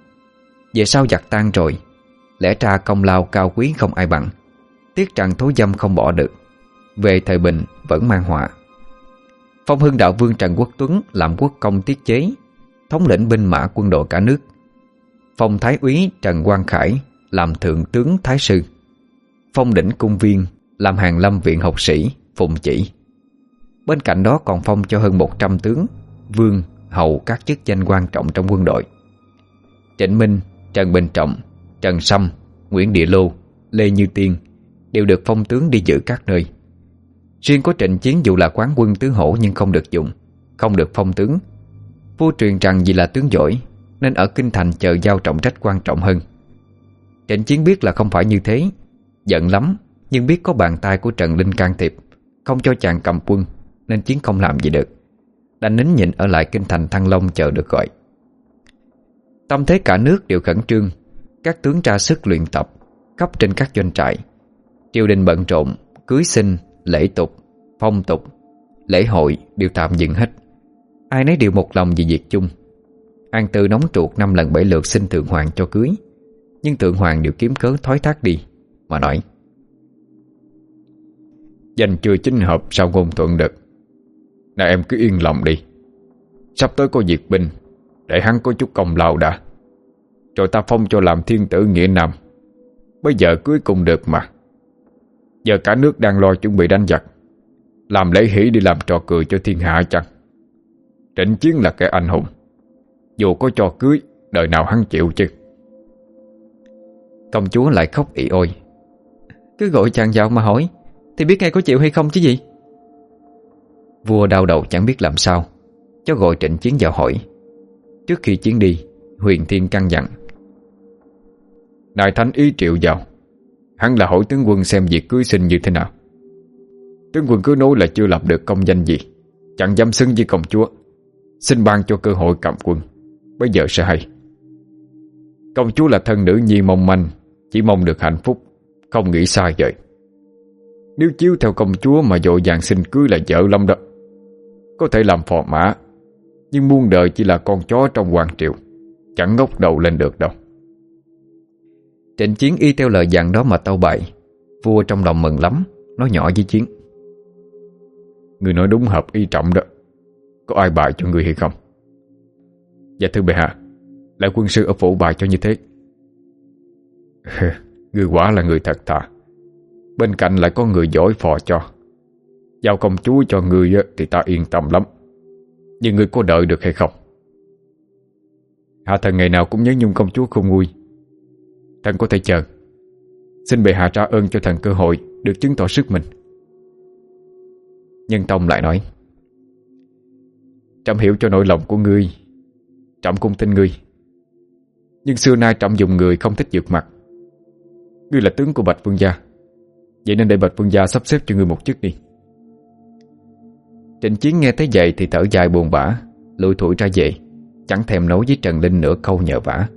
Về sau giặc tan rồi, Lẽ ra công lao cao quý không ai bằng, Tiếc rằng thối dâm không bỏ được. Về thời bình vẫn mang họa. Phong Hưng Đạo Vương Trần Quốc Tuấn làm quốc công tiết chế, thống lĩnh binh mã quân đội cả nước. Phong Thái úy Trần Quang Khải làm thượng tướng Thái Sư. Phong Đỉnh Cung Viên làm hàng lâm viện học sĩ, phụng chỉ. Bên cạnh đó còn phong cho hơn 100 tướng, vương, hầu các chức danh quan trọng trong quân đội. Trịnh Minh, Trần Bình Trọng, Trần Sâm, Nguyễn Địa Lô, Lê Như Tiên đều được phong tướng đi giữ các nơi. Riêng có trịnh chiến dù là quán quân tứ hổ nhưng không được dùng, Không được phong tướng. Vua truyền rằng vì là tướng giỏi Nên ở Kinh Thành chờ giao trọng trách quan trọng hơn. Trịnh chiến biết là không phải như thế Giận lắm Nhưng biết có bàn tay của Trần Linh can thiệp Không cho chàng cầm quân Nên chiến không làm gì được. Đành nín nhịn ở lại Kinh Thành Thăng Long chờ được gọi. Tâm thế cả nước đều khẩn trương Các tướng ra sức luyện tập cấp trên các doanh trại. Triều đình bận rộn Cưới sinh, lễ tục, phong tục, lễ hội đều tạm dừng hết. Ai nấy đều một lòng vì việc chung. An Tư nóng ruột năm lần bảy lượt xin Thượng Hoàng cho cưới. Nhưng Thượng Hoàng đều kiếm cớ thoái thác đi, mà nói. dành chưa chính hợp sao ngôn thuận được. Nè em cứ yên lòng đi. Sắp tới có diệt binh, để hắn có chút công lao đã. Rồi ta phong cho làm thiên tử nghĩa nam. Bây giờ cưới cùng được mà. Giờ cả nước đang lo chuẩn bị đánh giặc. Làm lễ hỷ đi làm trò cười cho thiên hạ chăng? Trịnh Chiến là kẻ anh hùng. Dù có cho cưới, Đời nào hắn chịu chứ? Công chúa lại khóc ị ôi. Cứ gọi chàng vào mà hỏi, Thì biết ngay có chịu hay không chứ gì? Vua đau đầu chẳng biết làm sao. Cho gọi trịnh chiến vào hỏi. Trước khi chiến đi, Huyền Thiên căn dặn. Đại Thánh ý triệu vào. Hắn là hỏi tướng quân xem việc cưới sinh như thế nào. Tướng quân cứ nói là chưa lập được công danh gì, Chẳng dám xưng với công chúa. Xin ban cho cơ hội cầm quân, Bây giờ sẽ hay. Công chúa là thân nữ nhi mong manh, Chỉ mong được hạnh phúc, Không nghĩ xa vậy Nếu chiếu theo công chúa mà dội vàng xin cưới là vợ lắm đó. Có thể làm phò mã, Nhưng muôn đời chỉ là con chó trong hoàng triều, Chẳng ngóc đầu lên được đâu. Trịnh Chiến y theo lời dặn đó mà tâu bại Vua trong lòng mừng lắm, Nói nhỏ với Chiến. Người nói đúng hợp y trọng đó. Có ai bại cho người hay không? Dạ thưa bệ hạ Lại quân sư ở phủ bại cho như thế. Người quả là người thật thà. Bên cạnh lại có người giỏi phò cho. Giao công chúa cho người Thì ta yên tâm lắm. Nhưng người có đợi được hay không? Hạ thần ngày nào cũng nhớ nhung công chúa không nguôi. Thần có thể chờ. Xin bệ hạ ra ơn cho thần cơ hội Được chứng tỏ sức mình. Nhân Tông lại nói Trọng hiểu cho nỗi lòng của ngươi trọng cũng tin ngươi. Nhưng xưa nay trọng dùng người không thích dược mặt. Ngươi là tướng của Bạch Vương Gia. Vậy nên để Bạch Vương Gia sắp xếp cho ngươi một chức đi. Trịnh Chiến nghe thấy vậy thì thở dài buồn bã Lùi thủi ra về, Chẳng thèm nói với Trần Linh nữa câu nhờ vả.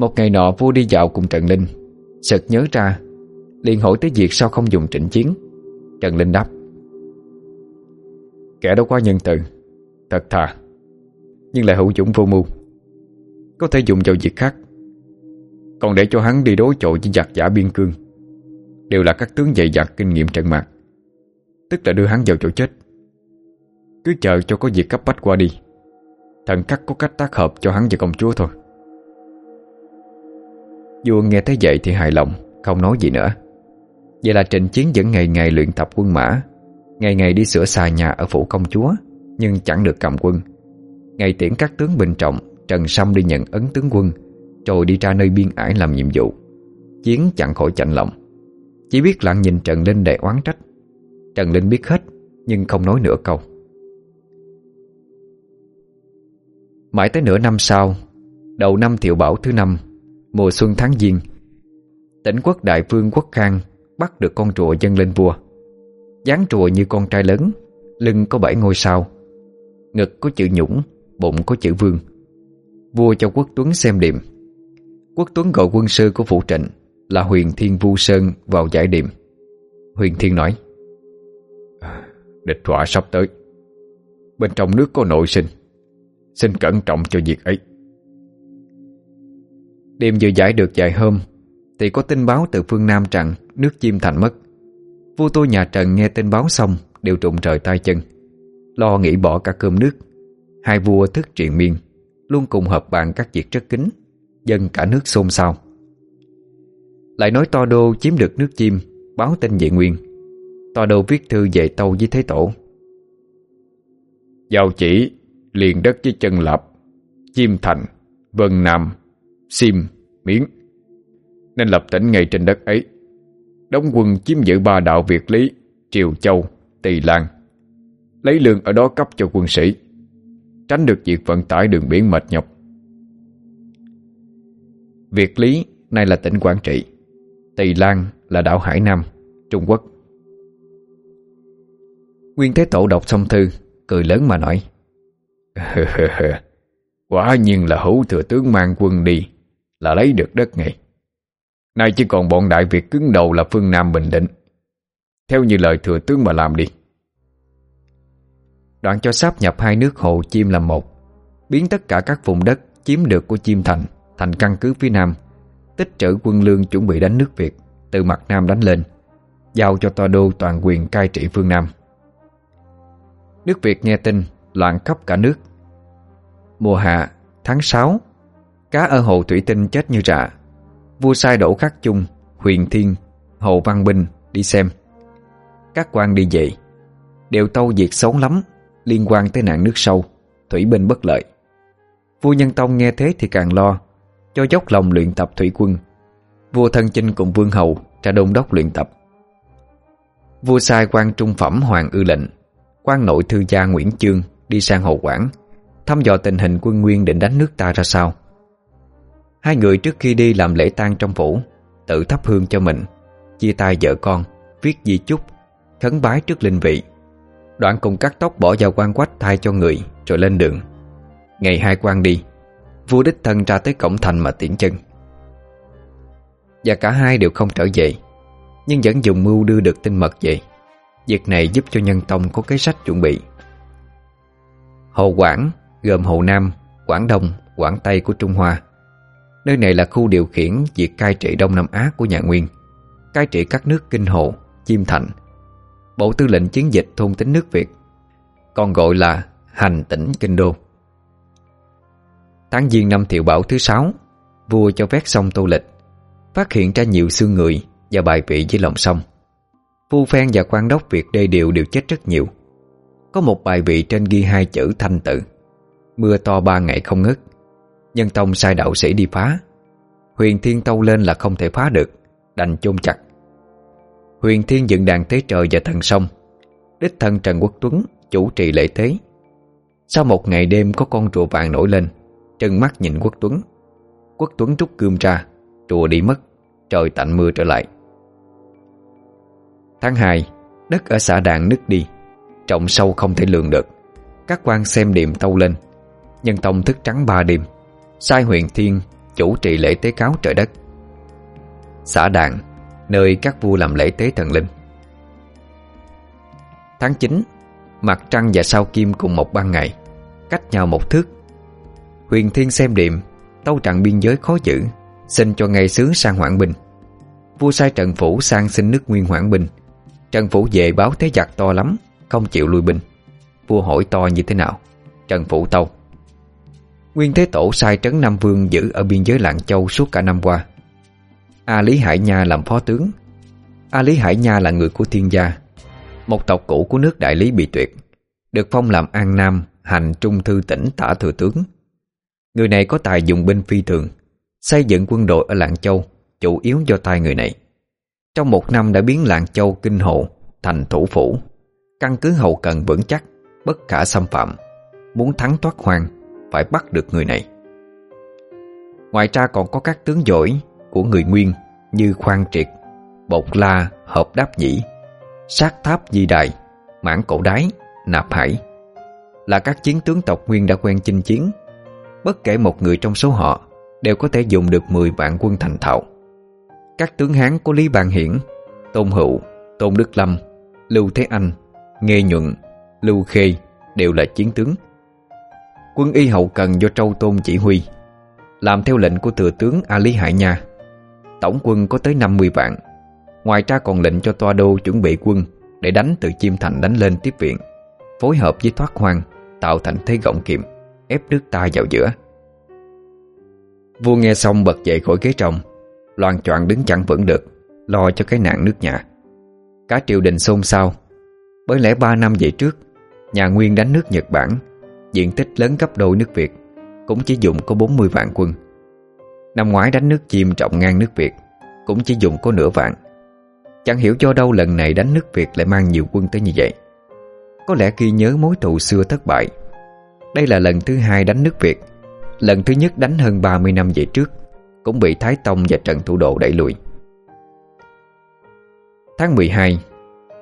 Một ngày nọ vua đi dạo cùng Trần Linh. Sợt nhớ ra, liền hỏi tới việc sao không dùng trịnh chiến. Trần Linh đáp, Kẻ đó quá nhân từ, Thật thà. Nhưng lại hữu dũng vô mưu. Có thể dùng vào việc khác. Còn để cho hắn đi đối chỗ với giặc giả biên cương, Đều là các tướng dày dặn kinh nghiệm trận mạc. Tức là đưa hắn vào chỗ chết. Cứ chờ cho có việc cấp bách qua đi Thần cắt có cách tác hợp cho hắn và công chúa thôi. Vua nghe thấy vậy thì hài lòng, Không nói gì nữa. Vậy là Trịnh Chiến vẫn ngày ngày luyện tập quân mã, Ngày ngày đi sửa xài nhà ở phủ công chúa, Nhưng chẳng được cầm quân. Ngày tiễn các tướng bình trọng, Trần Sâm đi nhận ấn tướng quân, Rồi đi ra nơi biên ải làm nhiệm vụ. Chiến chẳng khỏi chạnh lòng. Chỉ biết lặng nhìn Trần Linh đầy oán trách. Trần Linh biết hết, Nhưng không nói nửa câu. Mãi tới nửa năm sau, Đầu năm Thiệu Bảo thứ năm Mùa xuân tháng giêng, Tỉnh quốc đại vương quốc khang Bắt được con rùa dâng lên vua. Dáng rùa như con trai lớn, Lưng có bảy ngôi sao, Ngực có chữ nhũng, Bụng có chữ vương. Vua cho quốc tuấn xem điểm Quốc tuấn gọi quân sư của phụ trịnh Là huyền thiên vu sơn vào giải điểm Huyền thiên nói, Địch họa sắp tới. Bên trong nước có nội sinh, Xin cẩn trọng cho việc ấy. Đêm vừa giải được vài hôm, Thì có tin báo từ phương Nam rằng Nước chim thành mất. Vua tôi nhà Trần nghe tin báo xong Đều trụng trời tay chân, Lo nghĩ bỏ cả cơm nước. Hai vua thức triền miên, Luôn cùng hợp bàn các việc rất kính Dân cả nước xôn xao. Lại nói To Đô chiếm được nước chim, Báo tin về Nguyên. To Đô viết thư về tâu với Thế Tổ. Giao chỉ, liền đất với chân lập Chim thành, Vân Nam. Sim, Miến Nên lập tỉnh ngay trên đất ấy. Đóng quân chiếm giữ ba đạo Việt Lý Triều Châu, Tỳ Lan. Lấy lương ở đó cấp cho quân sĩ Tránh được việc vận tải đường biển mệt nhọc. Việt Lý nay là tỉnh Quảng Trị Tỳ Lan là đảo Hải Nam, Trung Quốc. Nguyên Thế Tổ đọc xong thư Cười lớn mà nói Quá nhiên là hữu thừa tướng mang quân đi là lấy được đất ngay. Nay chỉ còn bọn đại Việt cứng đầu là phương Nam Bình Định. Theo như lời thừa tướng mà làm đi. Đoạn cho sáp nhập hai nước Hồ Chim làm một, biến tất cả các vùng đất chiếm được của Chim Thành thành căn cứ phía Nam, tích trữ quân lương chuẩn bị đánh nước Việt từ mặt Nam đánh lên, giao cho Toa Đô toàn quyền cai trị phương Nam. Nước Việt nghe tin loạn khắp cả nước. Mùa hạ, tháng 6 Cá ở hồ thủy tinh chết như rạ. Vua sai đổ khắc chung Huyền Thiên, Hồ Văn binh đi xem. Các quan đi dậy Đều tâu việc xấu lắm Liên quan tới nạn nước sâu Thủy binh bất lợi. Vua Nhân Tông nghe thế thì càng lo Cho dốc lòng luyện tập thủy quân. Vua Thân Chinh cùng Vương Hầu ra đông đốc luyện tập. Vua sai quan trung phẩm Hoàng Ư Lệnh quan nội thư gia Nguyễn Chương đi sang Hồ Quảng thăm dò tình hình quân nguyên định đánh nước ta ra sao. Hai người trước khi đi làm lễ tang trong phủ Tự thắp hương cho mình Chia tay vợ con Viết di chúc Khấn bái trước linh vị. Đoạn cùng cắt tóc bỏ vào quan quách thay cho người Rồi lên đường. Ngày hai quan đi Vua đích thân ra tới cổng thành mà tiễn chân. Và cả hai đều không trở về Nhưng vẫn dùng mưu đưa được tin mật về. Việc này giúp cho nhân tông có cái sách chuẩn bị. Hồ Quảng gồm Hồ Nam, Quảng Đông, Quảng Tây của Trung Hoa. Nơi này là khu điều khiển việc cai trị Đông Nam Á của nhà Nguyên. Cai trị các nước Kinh Hồ, Chiêm Thành. Bộ tư lệnh chiến dịch thôn tính nước Việt Còn gọi là hành tỉnh Kinh Đô. Tháng giêng năm Thiệu Bảo thứ sáu Vua cho vét sông Tô Lịch Phát hiện ra nhiều xương người và bài vị dưới lòng sông. Phu Phen và quan đốc Việt đây đều đều chết rất nhiều. Có một bài vị trên ghi hai chữ thanh tự. Mưa to ba ngày không ngớt. Nhân Tông sai đạo sĩ đi phá. Huyền Thiên tâu lên là không thể phá được, Đành chôn chặt. Huyền Thiên dựng đàn tế trời và thần sông. Đích thân Trần Quốc Tuấn Chủ trì lễ tế. Sau một ngày đêm có con rùa vàng nổi lên, Trừng mắt nhìn Quốc Tuấn. Quốc Tuấn rút cơm ra, Rùa đi mất, Trời tạnh mưa trở lại. Tháng 2 Đất ở xã Đàn nứt đi Trọng sâu không thể lường được. Các quan xem điểm tâu lên Nhân tông thức trắng ba đêm. Sai huyền thiên, Chủ trì lễ tế cáo trời đất Xã đàn, Nơi các vua làm lễ tế thần linh Tháng 9 Mặt trăng và sao kim cùng một ban ngày, Cách nhau một thước Huyền thiên xem điểm Tâu trạng biên giới khó giữ, Xin cho ngày sướng sang hoãn bình. Vua sai Trần Phủ sang xin nước nguyên hoãn bình. Trần Phủ về báo thế giặc to lắm, Không chịu lui bình. Vua hỏi to như thế nào Trần Phủ tâu Nguyên Thế Tổ sai trấn Nam Vương giữ ở biên giới Lạng Châu suốt cả năm qua. A Lý Hải Nha làm phó tướng. A Lý Hải Nha là người của Thiên Gia, một tộc cũ của nước Đại Lý bị tuyệt, được phong làm An Nam, hành trung thư tỉnh tả thừa tướng. Người này có tài dùng binh phi thường, xây dựng quân đội ở Lạng Châu, chủ yếu do tay người này. Trong một năm đã biến Lạng Châu kinh hộ thành thủ phủ, căn cứ hậu cần vững chắc, bất khả xâm phạm, muốn thắng thoát hoàng phải bắt được người này. Ngoài ra còn có các tướng giỏi của người Nguyên như Khoan Triệt, Bột La, Hợp Đáp Nhĩ, Sát Tháp Di Đài, Mãn Cổ Đái, Nạp Hải là các chiến tướng tộc Nguyên đã quen chinh chiến. Bất kể một người trong số họ đều có thể dùng được 10 vạn quân thành thạo. Các tướng Hán của Lý Bàn Hiển, Tôn Hữu, Tôn Đức Lâm, Lưu Thế Anh, Nghê Nhuận, Lưu Khê đều là chiến tướng. Quân y hậu cần do Trâu Tôn chỉ huy, Làm theo lệnh của thừa tướng A Lý Hải Nha. Tổng quân có tới 50 vạn, Ngoài ra còn lệnh cho toa đô chuẩn bị quân Để đánh từ Chim Thành đánh lên tiếp viện, Phối hợp với thoát Hoàng Tạo thành thế gọng kiệm, Ép nước ta vào giữa. Vua nghe xong bật dậy khỏi ghế trồng loàn choạng đứng chẳng vững được, Lo cho cái nạn nước nhà. Cả triều đình xôn xao. Bởi lẽ 3 năm về trước, Nhà Nguyên đánh nước Nhật Bản Diện tích lớn gấp đôi nước Việt, Cũng chỉ dùng có 40 vạn quân. Năm ngoái đánh nước chim trọng ngang nước Việt, Cũng chỉ dùng có nửa vạn. Chẳng hiểu cho đâu lần này đánh nước Việt Lại mang nhiều quân tới như vậy. Có lẽ khi nhớ mối thù xưa thất bại. Đây là lần thứ hai đánh nước Việt. Lần thứ nhất đánh hơn 30 năm về trước, Cũng bị Thái Tông và Trần Thủ Độ đẩy lùi. Tháng 12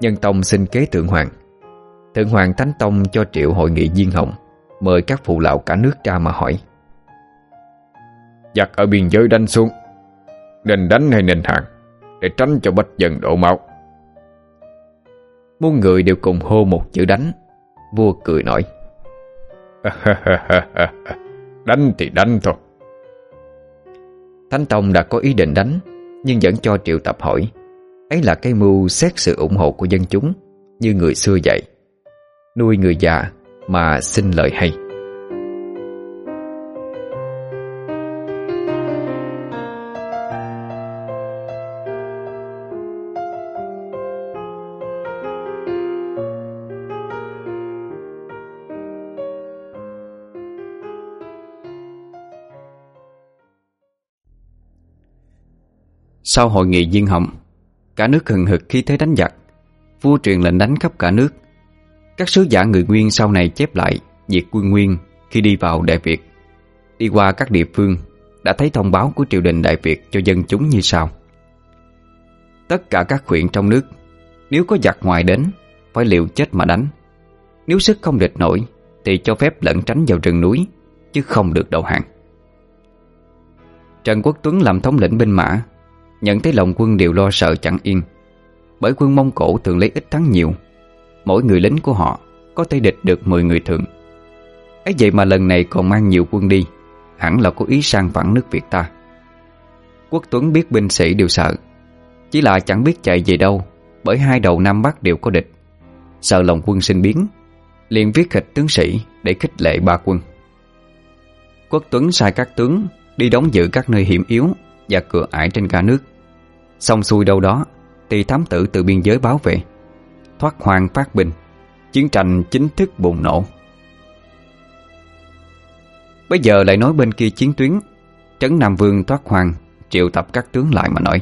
Nhân Tông xin kế Thượng Hoàng. Thượng Hoàng Thánh Tông cho triệu hội nghị Diên Hồng. Mời các phụ lão cả nước ra mà hỏi. Giặc ở biên giới đánh xuống. Nên đánh hay nên hàng Để tránh cho bách dần đổ máu. Muôn người đều cùng hô một chữ đánh. Vua cười nói. Đánh thì đánh thôi. Thánh Tông đã có ý định đánh Nhưng vẫn cho triệu tập hỏi. Ấy là cái mưu xét sự ủng hộ của dân chúng Như người xưa dạy, Nuôi người già mà xin lời hay. Sau hội nghị viên hồng, Cả nước hừng hực khi thế đánh giặc Vua truyền lệnh đánh khắp cả nước các sứ giả người Nguyên sau này chép lại Việc quân Nguyên khi đi vào Đại Việt. Đi qua các địa phương, Đã thấy thông báo của triều đình Đại Việt cho dân chúng như sau. Tất cả các huyện trong nước, Nếu có giặc ngoài đến, Phải liệu chết mà đánh. Nếu sức không địch nổi, Thì cho phép lẩn tránh vào rừng núi, Chứ không được đầu hàng. Trần Quốc Tuấn làm thống lĩnh binh mã, Nhận thấy lòng quân đều lo sợ chẳng yên. Bởi quân Mông Cổ thường lấy ít thắng nhiều Mỗi người lính của họ, Có thể địch được 10 người thượng. Ấy vậy mà lần này còn mang nhiều quân đi, Hẳn là có ý sang phẳng nước Việt ta. Quốc Tuấn biết binh sĩ đều sợ, Chỉ là chẳng biết chạy về đâu, Bởi hai đầu Nam Bắc đều có địch. Sợ lòng quân sinh biến, liền viết khịch tướng sĩ để khích lệ ba quân. Quốc Tuấn sai các tướng Đi đóng giữ các nơi hiểm yếu Và cửa ải trên cả nước. Xong xuôi đâu đó, Thì thám tử từ biên giới báo về thoát hoang phát binh. Chiến tranh chính thức bùng nổ. Bây giờ lại nói bên kia chiến tuyến, Trấn Nam Vương thoát hoang, Triệu tập các tướng lại mà nói.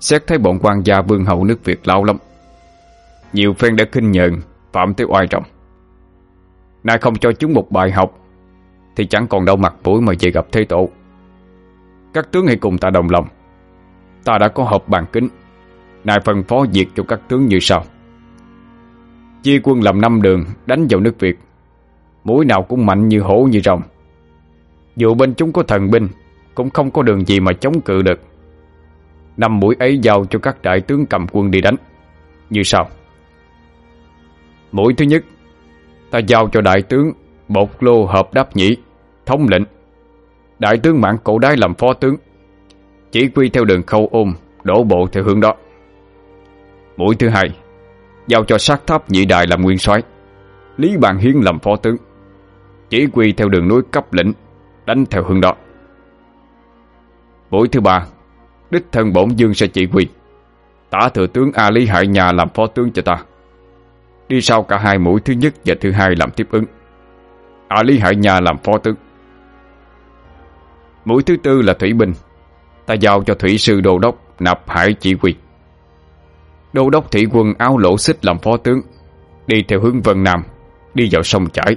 Xét thấy bọn quan gia vương hậu nước Việt lâu lắm, Nhiều phen đã khinh nhờn, Phạm tới oai trọng. Nay không cho chúng một bài học, Thì chẳng còn đâu mặt mũi mà về gặp Thế Tổ. Các tướng hãy cùng ta đồng lòng, Ta đã có họp bàn kính. Ngài phân phó việc cho các tướng như sau. Chia quân làm năm đường, Đánh vào nước Việt. Mũi nào cũng mạnh như hổ như rồng. Dù bên chúng có thần binh, Cũng không có đường gì mà chống cự được. Năm mũi ấy giao cho các đại tướng cầm quân đi đánh. Như sau. Mũi thứ nhất, Ta giao cho đại tướng Bột Lô Hợp Đáp Nhĩ, Thống lĩnh. Đại tướng Mạng Cổ Đái làm phó tướng, Chỉ quy theo đường khâu ôm, Đổ bộ theo hướng đó. Mũi thứ hai. Giao cho sát tháp nhị đại làm nguyên soái, Lý Bàn Hiến làm phó tướng, Chỉ quy theo đường núi cấp lĩnh, Đánh theo hướng đó. Mũi thứ ba, Đích thân bổn dương sẽ chỉ quy. Tả thừa tướng A Lý Hải Nhà làm phó tướng cho ta. Đi sau cả hai mũi thứ nhất và thứ hai làm tiếp ứng. A Lý Hải Nhà làm phó tướng. Mũi thứ tư là Thủy Bình Ta giao cho Thủy Sư đồ Đốc nạp hải chỉ quy. Đô đốc thị quân áo lỗ xích làm phó tướng, Đi theo hướng Vân Nam, Đi vào sông chảy.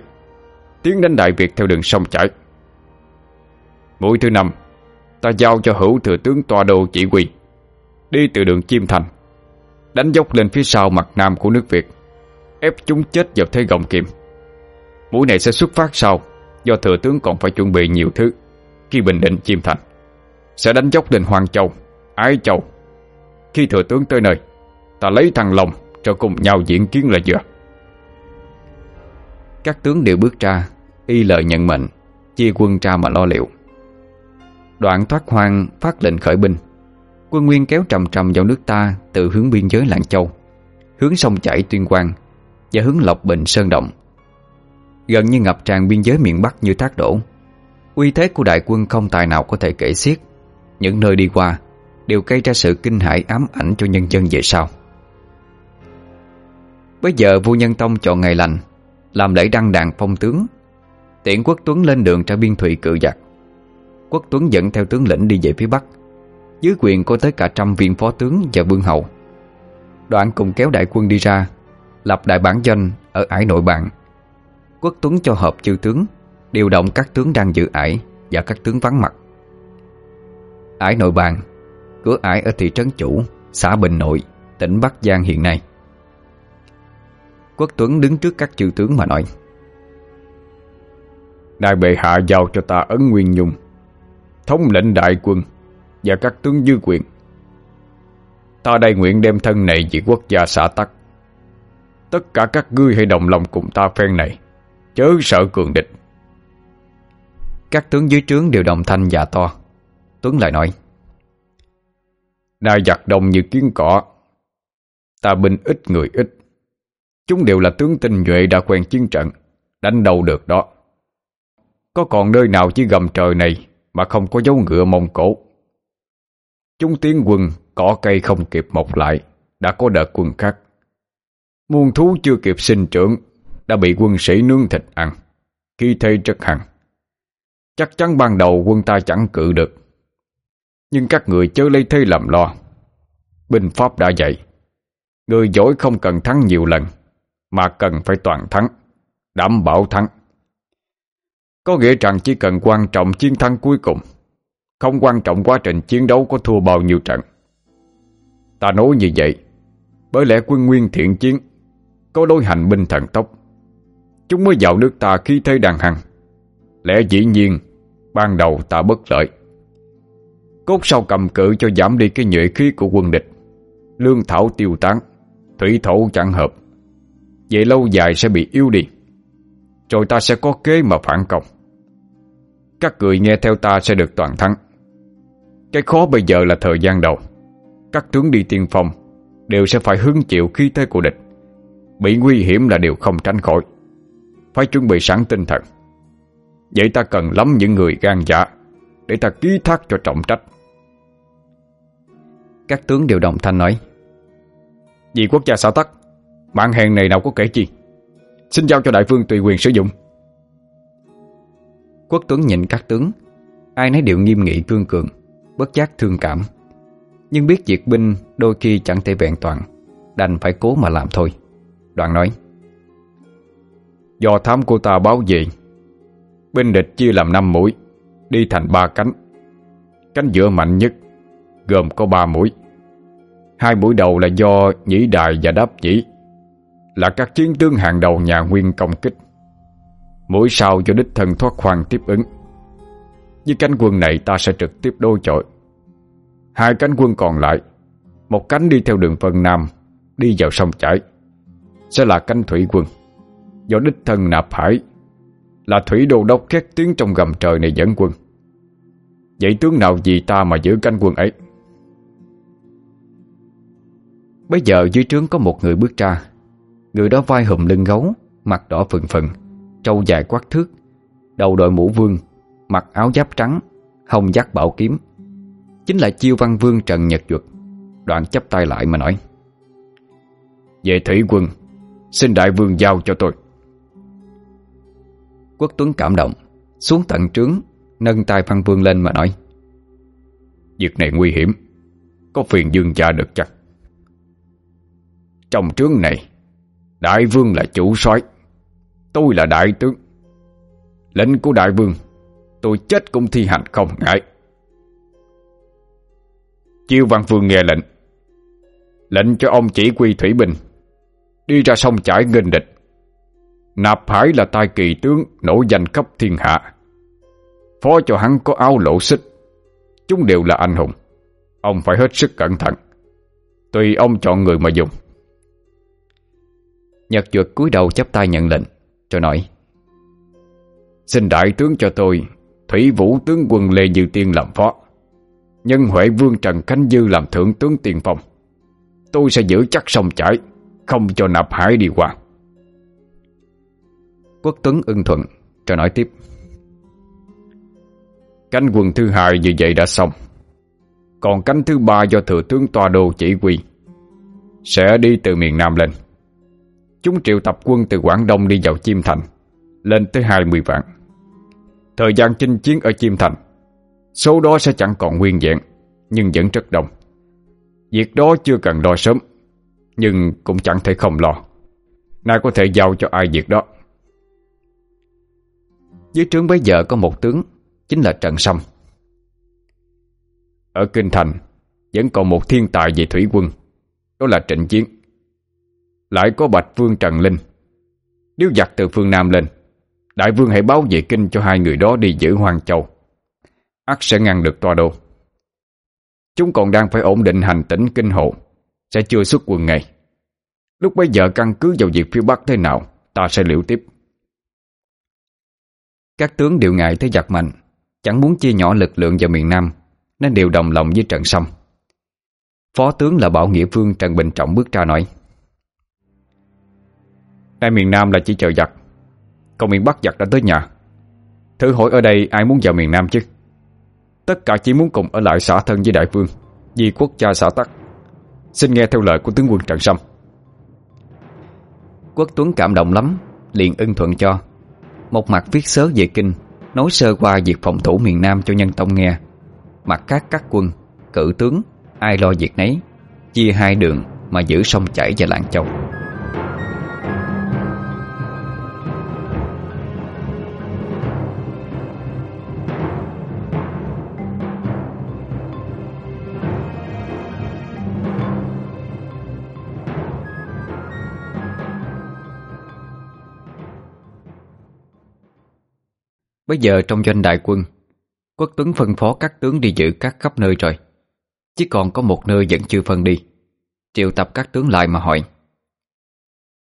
Tiến đến Đại Việt theo đường sông chảy. Mũi thứ năm, Ta giao cho hữu thừa tướng tòa đô chỉ huy, Đi từ đường Chiêm Thành, Đánh dốc lên phía sau mặt nam của nước Việt, Ép chúng chết vào thế gọng kiềm Mũi này sẽ xuất phát sau, Do thừa tướng còn phải chuẩn bị nhiều thứ, Khi bình định Chiêm Thành, Sẽ đánh dốc lên Hoàng Châu, Ái Châu. Khi thừa tướng tới nơi Ta lấy thằng long cho cùng nhau diễn kiến là vừa. Các tướng đều bước ra, Y lời nhận mệnh, Chia quân ra mà lo liệu. Đoạn thoát hoang phát lệnh khởi binh. Quân Nguyên kéo trầm trầm vào nước ta Từ hướng biên giới Lạng Châu, Hướng sông chảy Tuyên Quang Và hướng Lộc Bình Sơn Động. Gần như ngập tràn biên giới miền Bắc như thác đổ. Uy thế của đại quân không tài nào có thể kể xiết. Những nơi đi qua Đều gây ra sự kinh hãi ám ảnh cho nhân dân về sau. Bây giờ vua Nhân Tông chọn ngày lành, Làm lễ đăng đàn phong tướng. Tiện Quốc Tuấn lên đường ra biên thủy cự giặc. Quốc Tuấn dẫn theo tướng lĩnh đi về phía Bắc. Dưới quyền có tới cả trăm viên phó tướng và vương hậu Đoạn cùng kéo đại quân đi ra, Lập đại bản doanh ở ải nội bạn Quốc Tuấn cho hợp chư tướng, Điều động các tướng đang giữ ải Và các tướng vắng mặt. Ải nội bàn Cửa ải ở thị trấn Chủ, Xã Bình Nội, Tỉnh Bắc Giang hiện nay. Quốc Tuấn đứng trước các chư tướng mà nói. Đại bệ hạ giao cho ta Ấn Nguyên Nhung, Thống lệnh đại quân Và các tướng dư quyền. Ta đây nguyện đem thân này vì quốc gia xã tắc. Tất cả các ngươi hãy đồng lòng cùng ta phen này, Chớ sợ cường địch. Các tướng dưới trướng đều đồng thanh và to. Tuấn lại nói Đại giặc đông như kiến cỏ, Ta binh ít người ít. Chúng đều là tướng tinh nhuệ đã quen chiến trận, Đánh đâu được đó. Có còn nơi nào chứ gầm trời này Mà không có dấu ngựa Mông Cổ? Chúng tiến quân, Cỏ cây không kịp mọc lại, Đã có đợt quân khác. Muôn thú chưa kịp sinh trưởng, Đã bị quân sĩ nướng thịt ăn, Khi thê rất hằng. Chắc chắn ban đầu quân ta chẳng cự được. Nhưng các người chớ lấy thế làm lo. Binh pháp đã dạy, Người giỏi không cần thắng nhiều lần mà cần phải toàn thắng, đảm bảo thắng. Có nghĩa rằng chỉ cần quan trọng chiến thắng cuối cùng, không quan trọng quá trình chiến đấu có thua bao nhiêu trận. Ta nói như vậy, bởi lẽ quân nguyên thiện chiến, có đối hành binh thần tốc. Chúng mới vào nước ta khi thế đàn hằng. Lẽ dĩ nhiên, ban đầu ta bất lợi. Cốt sau cầm cự cho giảm đi cái nhuệ khí của quân địch. Lương thảo tiêu tán, thủy thổ chẳng hợp. Vậy lâu dài sẽ bị yếu đi. Rồi ta sẽ có kế mà phản công. Các người nghe theo ta sẽ được toàn thắng. Cái khó bây giờ là thời gian đầu. Các tướng đi tiên phong Đều sẽ phải hứng chịu khí thế của địch. Bị nguy hiểm là điều không tránh khỏi. Phải chuẩn bị sẵn tinh thần. Vậy ta cần lắm những người gan dạ Để ta ký thác cho trọng trách. Các tướng đều đồng thanh nói Vì quốc gia xã tắc Mạng hèn này nào có kể chi? Xin giao cho đại vương tùy quyền sử dụng. Quốc Tuấn nhìn các tướng. Ai nấy đều nghiêm nghị cương cường, Bất giác thương cảm. Nhưng biết diệt binh đôi khi chẳng thể vẹn toàn, Đành phải cố mà làm thôi. Đoạn nói, Do thám của ta báo về, Binh địch chia làm 5 mũi, Đi thành ba cánh. Cánh giữa mạnh nhất, Gồm có 3 mũi. Hai mũi đầu là do Nhĩ Đài và Đáp nhĩ. Là các chiến tướng hàng đầu nhà nguyên công kích. Mỗi sau cho đích thân thoát khoan tiếp ứng. Với cánh quân này ta sẽ trực tiếp đối chọi. Hai cánh quân còn lại, Một cánh đi theo đường phần Nam, Đi vào sông chảy, Sẽ là cánh thủy quân. Do đích thân nạp hải, Là thủy đô đốc khét tiếng trong gầm trời này dẫn quân. Vậy tướng nào vì ta mà giữ cánh quân ấy? Bây giờ dưới trướng có một người bước ra. Người đó vai hùm lưng gấu, Mặt đỏ phừng phừng, Trâu dài quắc thước, Đầu đội mũ vương, Mặc áo giáp trắng Hồng giác bảo kiếm. Chính là chiêu văn vương Trần Nhật Duật. Đoạn chấp tay lại mà nói, Về thủy quân, Xin đại vương giao cho tôi. Quốc Tuấn cảm động, Xuống tận trướng, Nâng tay văn vương lên mà nói, Việc này nguy hiểm, Có phiền dương gia được chặt Trong trướng này Đại vương là chủ soái, Tôi là đại tướng. Lệnh của đại vương, Tôi chết cũng thi hành không ngại. Chiêu Văn Vương nghe lệnh Lệnh cho ông chỉ huy Thủy Bình Đi ra sông chải nghênh địch. Nạp Hải là tài kỳ tướng, Nổi danh khắp thiên hạ. Phó cho hắn có áo lộ xích, Chúng đều là anh hùng. Ông phải hết sức cẩn thận. Tùy ông chọn người mà dùng. Nhật Duật cúi đầu chắp tay nhận lệnh. Rồi nói, Xin đại tướng cho tôi, Thủy Vũ tướng quân Lê dự Tiên làm phó, Nhân Huệ Vương Trần Khánh Dư làm thượng tướng tiền phòng Tôi sẽ giữ chắc sông chảy, Không cho nạp hải đi qua. Quốc Tuấn ưng thuận Cho nói tiếp, Cánh quân thứ hai như vậy đã xong. Còn cánh thứ ba do thừa tướng Toa Đô chỉ huy Sẽ đi từ miền Nam lên. Chúng triệu tập quân từ Quảng Đông đi vào Chiêm Thành, Lên tới 20 vạn. Thời gian chinh chiến ở Chiêm Thành, Số đó sẽ chẳng còn nguyên vẹn, Nhưng vẫn rất đông. Việc đó chưa cần lo sớm, Nhưng cũng chẳng thể không lo. Nay có thể giao cho ai việc đó. Dưới trướng bấy giờ có một tướng, Chính là Trần Sâm. Ở Kinh Thành, Vẫn còn một thiên tài về thủy quân, Đó là Trịnh Chiến. Lại có Bạch Vương Trần Linh. Nếu giặc từ phương Nam lên, Đại vương hãy báo vệ kinh cho hai người đó đi giữ Hoàng Châu. Ắt sẽ ngăn được toa đô. Chúng còn đang phải ổn định hành tỉnh kinh hộ, Sẽ chưa xuất quân ngày Lúc bấy giờ căn cứ vào việc phía Bắc thế nào, Ta sẽ liệu tiếp. Các tướng đều ngại thế giặc mạnh, Chẳng muốn chia nhỏ lực lượng vào miền Nam, Nên đều đồng lòng với trần sâm Phó tướng là Bảo Nghĩa Vương Trần Bình Trọng bước ra nói Nay miền Nam là chỉ chờ giặc Còn miền Bắc giặc đã tới nhà. Thử hỏi ở đây ai muốn vào miền Nam chứ? Tất cả chỉ muốn cùng ở lại xã thân với đại vương, Vì quốc gia xã tắc. Xin nghe theo lời của tướng quân Trần Sâm. Quốc Tuấn cảm động lắm, Liền ưng thuận cho. Một mặt viết sớ về kinh, Nói sơ qua việc phòng thủ miền Nam cho nhân tông nghe. Mặt khác các quân, Cử tướng, Ai lo việc nấy, Chia hai đường mà giữ sông chảy và lạng châu. Bây giờ trong doanh đại quân Quốc Tuấn phân phó các tướng đi giữ các khắp nơi rồi. Chỉ còn có một nơi vẫn chưa phân đi. Triệu tập các tướng lại mà hỏi.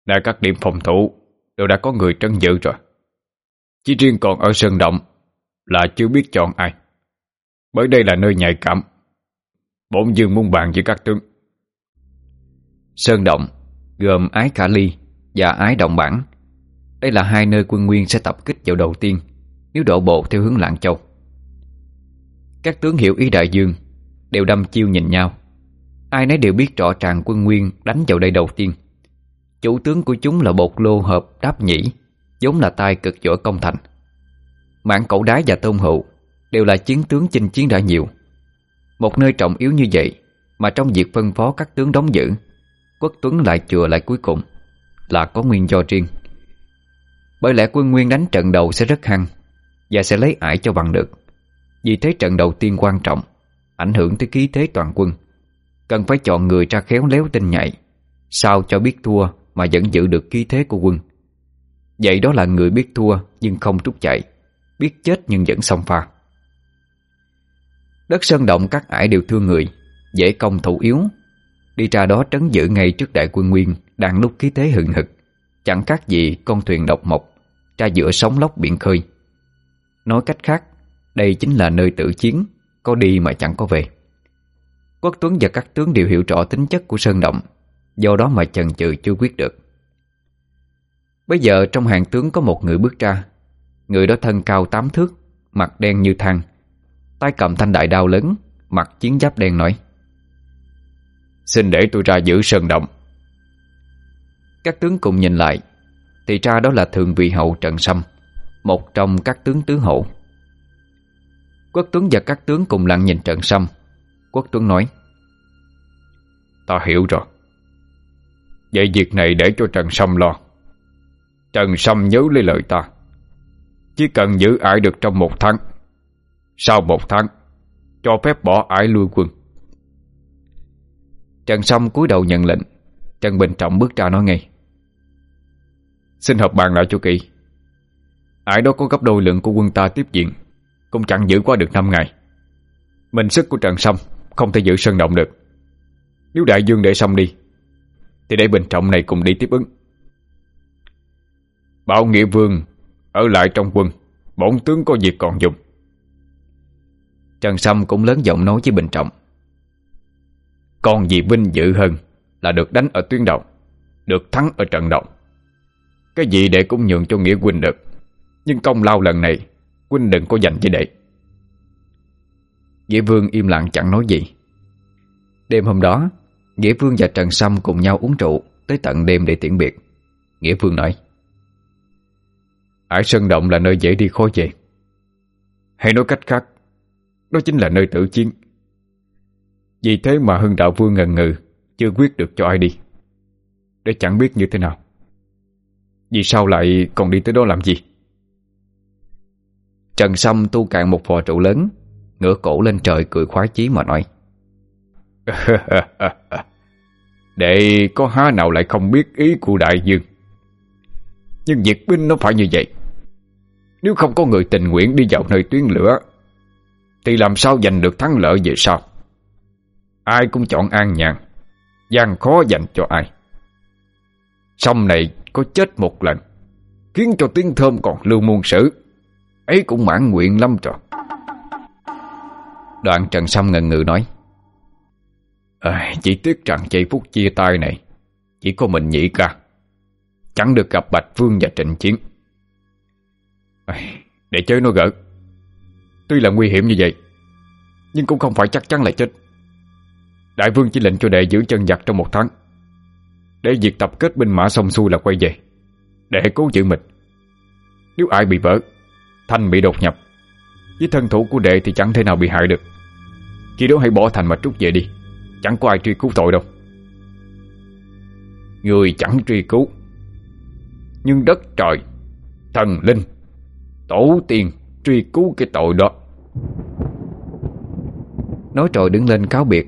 Đã các điểm phòng thủ Đều đã có người trấn giữ rồi. Chỉ riêng còn ở Sơn Động Là chưa biết chọn ai. Bởi đây là nơi nhạy cảm. Bổn dương muốn bàn với các tướng. Sơn Động Gồm Ái Khả Ly Và Ái Động Bản. Đây là hai nơi quân nguyên sẽ tập kích vào đầu tiên. Nếu đổ bộ theo hướng Lạng Châu. Các tướng hiệu ý đại dương, Đều đâm chiêu nhìn nhau. Ai nấy đều biết rõ tràng quân nguyên đánh vào đây đầu tiên. Chủ tướng của chúng là Bột Lô Hợp Đáp Nhĩ giống là tai cực giỏi công thành. Mạng cậu đái và tôn hậu Đều là chiến tướng chinh chiến đã nhiều. Một nơi trọng yếu như vậy Mà trong việc phân phó các tướng đóng giữ, Quốc Tuấn lại chừa lại cuối cùng Là có nguyên do riêng. Bởi lẽ quân Nguyên đánh trận đầu sẽ rất hăng và sẽ lấy ải cho bằng được. Vì thế trận đầu tiên quan trọng, Ảnh hưởng tới khí thế toàn quân. Cần phải chọn người ra khéo léo tinh nhạy, Sao cho biết thua Mà vẫn giữ được khí thế của quân. Vậy đó là người biết thua Nhưng không trút chạy, Biết chết nhưng vẫn song pha. Đất sơn động các ải đều thương người, Dễ công thủ yếu. Đi ra đó trấn giữ ngay trước đại quân Nguyên Đang lúc khí thế hừng hực. Chẳng khác gì con thuyền độc mộc, Ra giữa sóng lốc biển khơi. Nói cách khác, đây chính là nơi tử chiến, có đi mà chẳng có về. Quốc Tuấn và các tướng đều hiểu rõ tính chất của sơn động, do đó mà chần chừ chưa quyết được. Bây giờ trong hàng tướng có một người bước ra, người đó thân cao tám thước, mặt đen như than, tay cầm thanh đại đao lớn, mặt chiến giáp đen nói. Xin để tôi ra giữ sơn động. Các tướng cùng nhìn lại, thì ra đó là thường vị hậu Trần Sâm. Một trong các tướng tứ hậu. Quốc tướng và các tướng cùng lặng nhìn trận xăm Quốc tướng nói Ta hiểu rồi. Vậy việc này để cho Trần Sâm lo. Trần Sâm nhớ lấy lời ta. Chỉ cần giữ ải được trong một tháng Sau một tháng Cho phép bỏ ải lui quân. Trần Sâm cúi đầu nhận lệnh. Trần Bình Trọng bước ra nói ngay Xin hợp bàn lại cho kỹ. Ải đó có gấp đôi lượng của quân ta tiếp diện. Cũng chẳng giữ qua được 5 ngày. Mình sức của Trần Sâm Không thể giữ sơn động được. Nếu đại dương để Sâm đi, Thì để bình trọng này cùng đi tiếp ứng. Bảo Nghĩa Vương Ở lại trong quân, Bổn tướng có việc còn dùng. Trần Sâm cũng lớn giọng nói với Bình Trọng. Còn gì vinh dự hơn Là được đánh ở tuyến đầu, Được thắng ở trận động. Cái gì để cũng nhường cho Nghĩa Huynh được. Nhưng công lao lần này Huynh đừng có dành cho đệ. Nghĩa Vương im lặng chẳng nói gì. Đêm hôm đó, Nghĩa Vương và Trần Sâm cùng nhau uống rượu Tới tận đêm để tiễn biệt. Nghĩa Vương nói Ải Sơn Động là nơi dễ đi khó về. Hay nói cách khác, Đó chính là nơi tự chiến. Vì thế mà Hưng Đạo Vương ngần ngừ, Chưa quyết được cho ai đi. Để chẳng biết như thế nào. Vì sao lại còn đi tới đó làm gì? Trần Sâm tu cạn một phò trụ lớn, Ngửa cổ lên trời cười khoái chí mà nói. Đệ, có há nào lại không biết ý của đại dương? Nhưng việc binh nó phải như vậy. Nếu không có người tình nguyện đi vào nơi tuyến lửa, Thì làm sao giành được thắng lợi về sau? Ai cũng chọn an nhàn, gian khó dành cho ai. Sông này có chết một lần, Khiến cho tiếng thơm còn lưu muôn sử. Ấy cũng mãn nguyện lắm rồi. Đoạn Trần Sâm ngần ngừ nói à, Chỉ tiếc rằng giây phút chia tay này Chỉ có mình nhị ca Chẳng được gặp Bạch Phương và Trịnh Chiến. À, Để chơi nó gỡ Tuy là nguy hiểm như vậy Nhưng cũng không phải chắc chắn là chết. Đại vương chỉ lệnh cho đệ giữ chân giặc trong một tháng Để việc tập kết binh mã xong xuôi là quay về Để cố giữ mình. Nếu ai bị vỡ Thành bị đột nhập. Với thân thủ của đệ thì chẳng thể nào bị hại được. Khi đó hãy bỏ Thành mà trút về đi. Chẳng có ai truy cứu tội đâu. Người chẳng truy cứu. Nhưng đất trời, Thần linh, Tổ tiên truy cứu cái tội đó. Nói rồi đứng lên cáo biệt.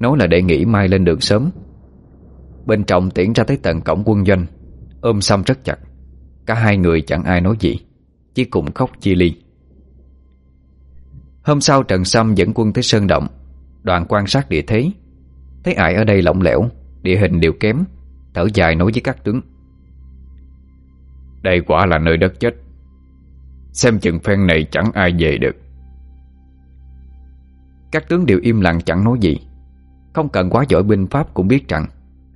Nói là để nghỉ mai lên đường sớm. Bên trọng tiễn ra tới tận cổng quân doanh. Ôm xăm rất chặt. Cả hai người chẳng ai nói gì. Chứ cũng khóc chia ly. Hôm sau Trần Sâm dẫn quân tới Sơn Động, Đoàn quan sát địa thế. Thấy ải ở đây lỏng lẻo, Địa hình đều kém, Thở dài nói với các tướng. Đây quả là nơi đất chết. Xem chừng phen này chẳng ai về được. Các tướng đều im lặng chẳng nói gì. Không cần quá giỏi binh pháp cũng biết rằng,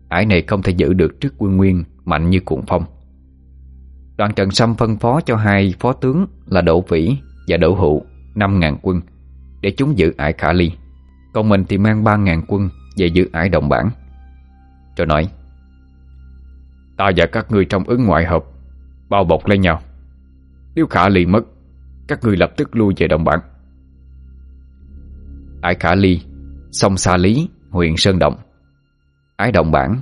Ải này không thể giữ được trước quân nguyên Mạnh như cuộn phong. Đoàn Trần Sâm phân phó cho hai phó tướng là Đỗ Vĩ và Đỗ Hữu 5.000 quân để chúng giữ ải Khả Ly. Còn mình thì mang 3.000 quân về giữ ải Đồng Bản. cho nói Ta và các ngươi trong ứng ngoại hợp bao bọc lấy nhau. Nếu Khả Ly mất, các ngươi lập tức lui về Đồng Bản. Ải Khả Ly, sông Sa Lý, huyện Sơn Động. ải Đồng Bản,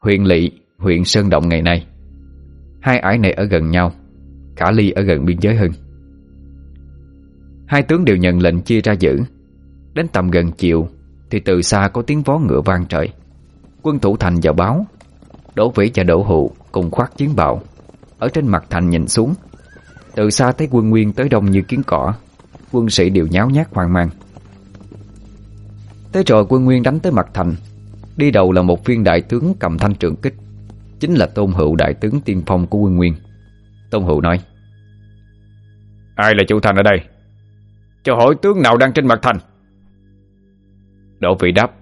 huyện Lị, huyện Sơn Động ngày nay. Hai ải này ở gần nhau Khả Ly ở gần biên giới hơn Hai tướng đều nhận lệnh chia ra giữ. Đến tầm gần chiều, Thì từ xa có tiếng vó ngựa vang trời. Quân thủ thành vào báo Đỗ Vĩ và Đỗ Hụ cùng khoác chiến bạo Ở trên mặt thành nhìn xuống, Từ xa thấy quân nguyên tới đông như kiến cỏ. Quân sĩ đều nháo nhác hoang mang. Tới rồi quân nguyên đánh tới mặt thành. Đi đầu là một viên đại tướng cầm thanh trường kích. Chính là Tôn Hữu đại tướng tiên phong của quân nguyên. Tôn Hữu nói Ai là chủ thành ở đây? Cho hỏi tướng nào đang trên mặt thành? Đỗ Vĩ đáp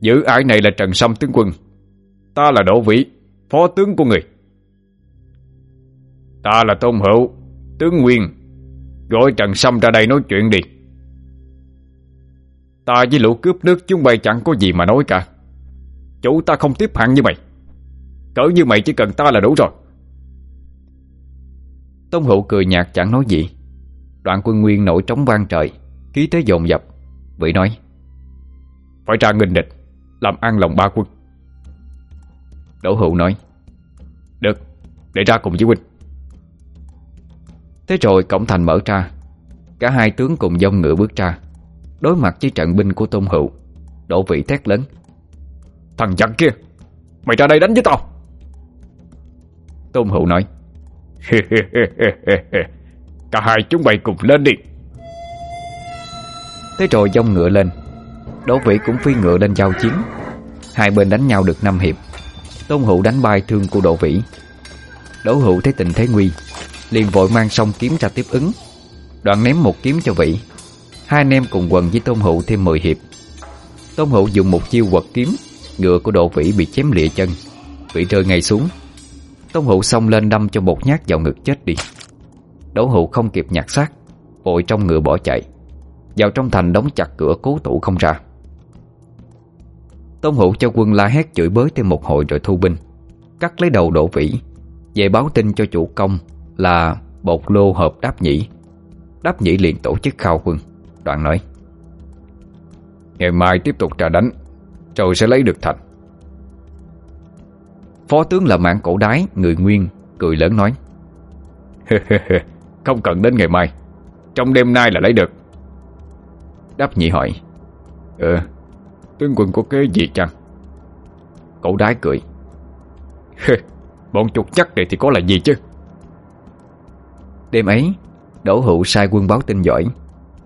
Giữ ái này là Trần Sâm tướng quân. Ta là Đỗ Vĩ Phó tướng của người. Ta là Tôn Hữu Tướng Nguyên. Gọi Trần Sâm ra đây nói chuyện đi. Ta với lũ cướp nước chúng bay chẳng có gì mà nói cả. Chủ ta không tiếp hạng như mày. Cỡ như mày chỉ cần ta là đủ rồi. Tông Hữu cười nhạt chẳng nói gì. Đoạn quân nguyên nổi trống vang trời, Khí thế dồn dập Vĩ nói, Phải ra nghênh địch, Làm an lòng ba quân. Đỗ Hữu nói, Được, Để ra cùng với huynh. Thế rồi cổng thành mở ra, Cả hai tướng cùng dông ngựa bước ra, Đối mặt với trận binh của Tôn Hữu Đỗ vị thét lớn, Thằng giặc kia, Mày ra đây đánh với tao. Tôn Hữu nói. Cả hai chúng bay cùng lên đi. Thế rồi dông ngựa lên. Đỗ Vĩ cũng phi ngựa lên giao chiến. Hai bên đánh nhau được năm hiệp. Tôn Hữu đánh bay thương của Đỗ Vĩ. Đỗ Hữu thấy tình thế nguy, Liền vội mang song kiếm ra tiếp ứng. Đoạn ném một kiếm cho Vĩ. Hai anh em cùng quần với Tôn Hữu thêm 10 hiệp. Tôn Hữu dùng một chiêu quật kiếm, Ngựa của Đỗ Vĩ bị chém lịa chân. Vĩ rơi ngay xuống. Tống Hữu xông lên đâm cho một nhát vào ngực chết đi. Đỗ Hữu không kịp nhặt xác, Vội trong ngựa bỏ chạy. Vào trong thành đóng chặt cửa cố thủ không ra. Tống Hữu cho quân la hét chửi bới thêm một hồi rồi thu binh. Cắt lấy đầu đổ Vĩ, Về báo tin cho chủ công là bột lô hợp đáp nhĩ. Đáp nhĩ liền tổ chức khao quân. Đoạn nói, Ngày mai tiếp tục trà đánh Rồi sẽ lấy được thành. Phó tướng là mạng cổ đái Người nguyên cười lớn nói. Không cần đến ngày mai Trong đêm nay là lấy được. Đáp nhị hỏi. Ờ Tướng quân có kế gì chăng? Cổ đái cười. Bọn chuột chắc này thì có là gì chứ? Đêm ấy Đỗ Hữu sai quân báo tin giỏi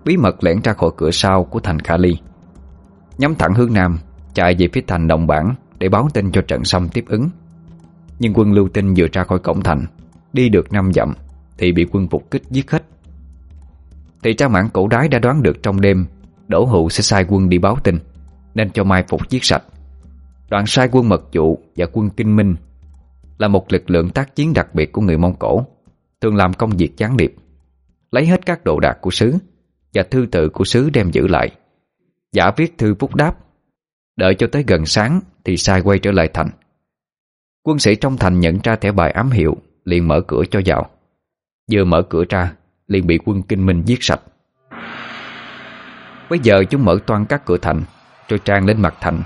Bí mật lẻn ra khỏi cửa sau của thành Khả Ly. Nhắm thẳng hướng Nam Chạy về phía thành đồng bản Để báo tin cho trận xong tiếp ứng. Nhưng quân lưu tinh vừa ra khỏi cổng thành, Đi được năm dặm, Thì bị quân phục kích giết hết. Thị trang mãn cổ đái đã đoán được trong đêm Đỗ Hữu sẽ sai quân đi báo tin, Nên cho Mai Phục giết sạch. Đoạn sai quân mật vụ và quân kinh minh Là một lực lượng tác chiến đặc biệt của người Mông Cổ, Thường làm công việc gián điệp, Lấy hết các đồ đạc của sứ Và thư tự của sứ đem giữ lại. Giả viết thư phúc đáp, Đợi cho tới gần sáng Thì sai quay trở lại thành. Quân sĩ trong thành nhận ra thẻ bài ám hiệu, Liền mở cửa cho vào. Vừa mở cửa ra, Liền bị quân kinh minh giết sạch. Bây giờ chúng mở toan các cửa thành, Rồi trang lên mặt thành,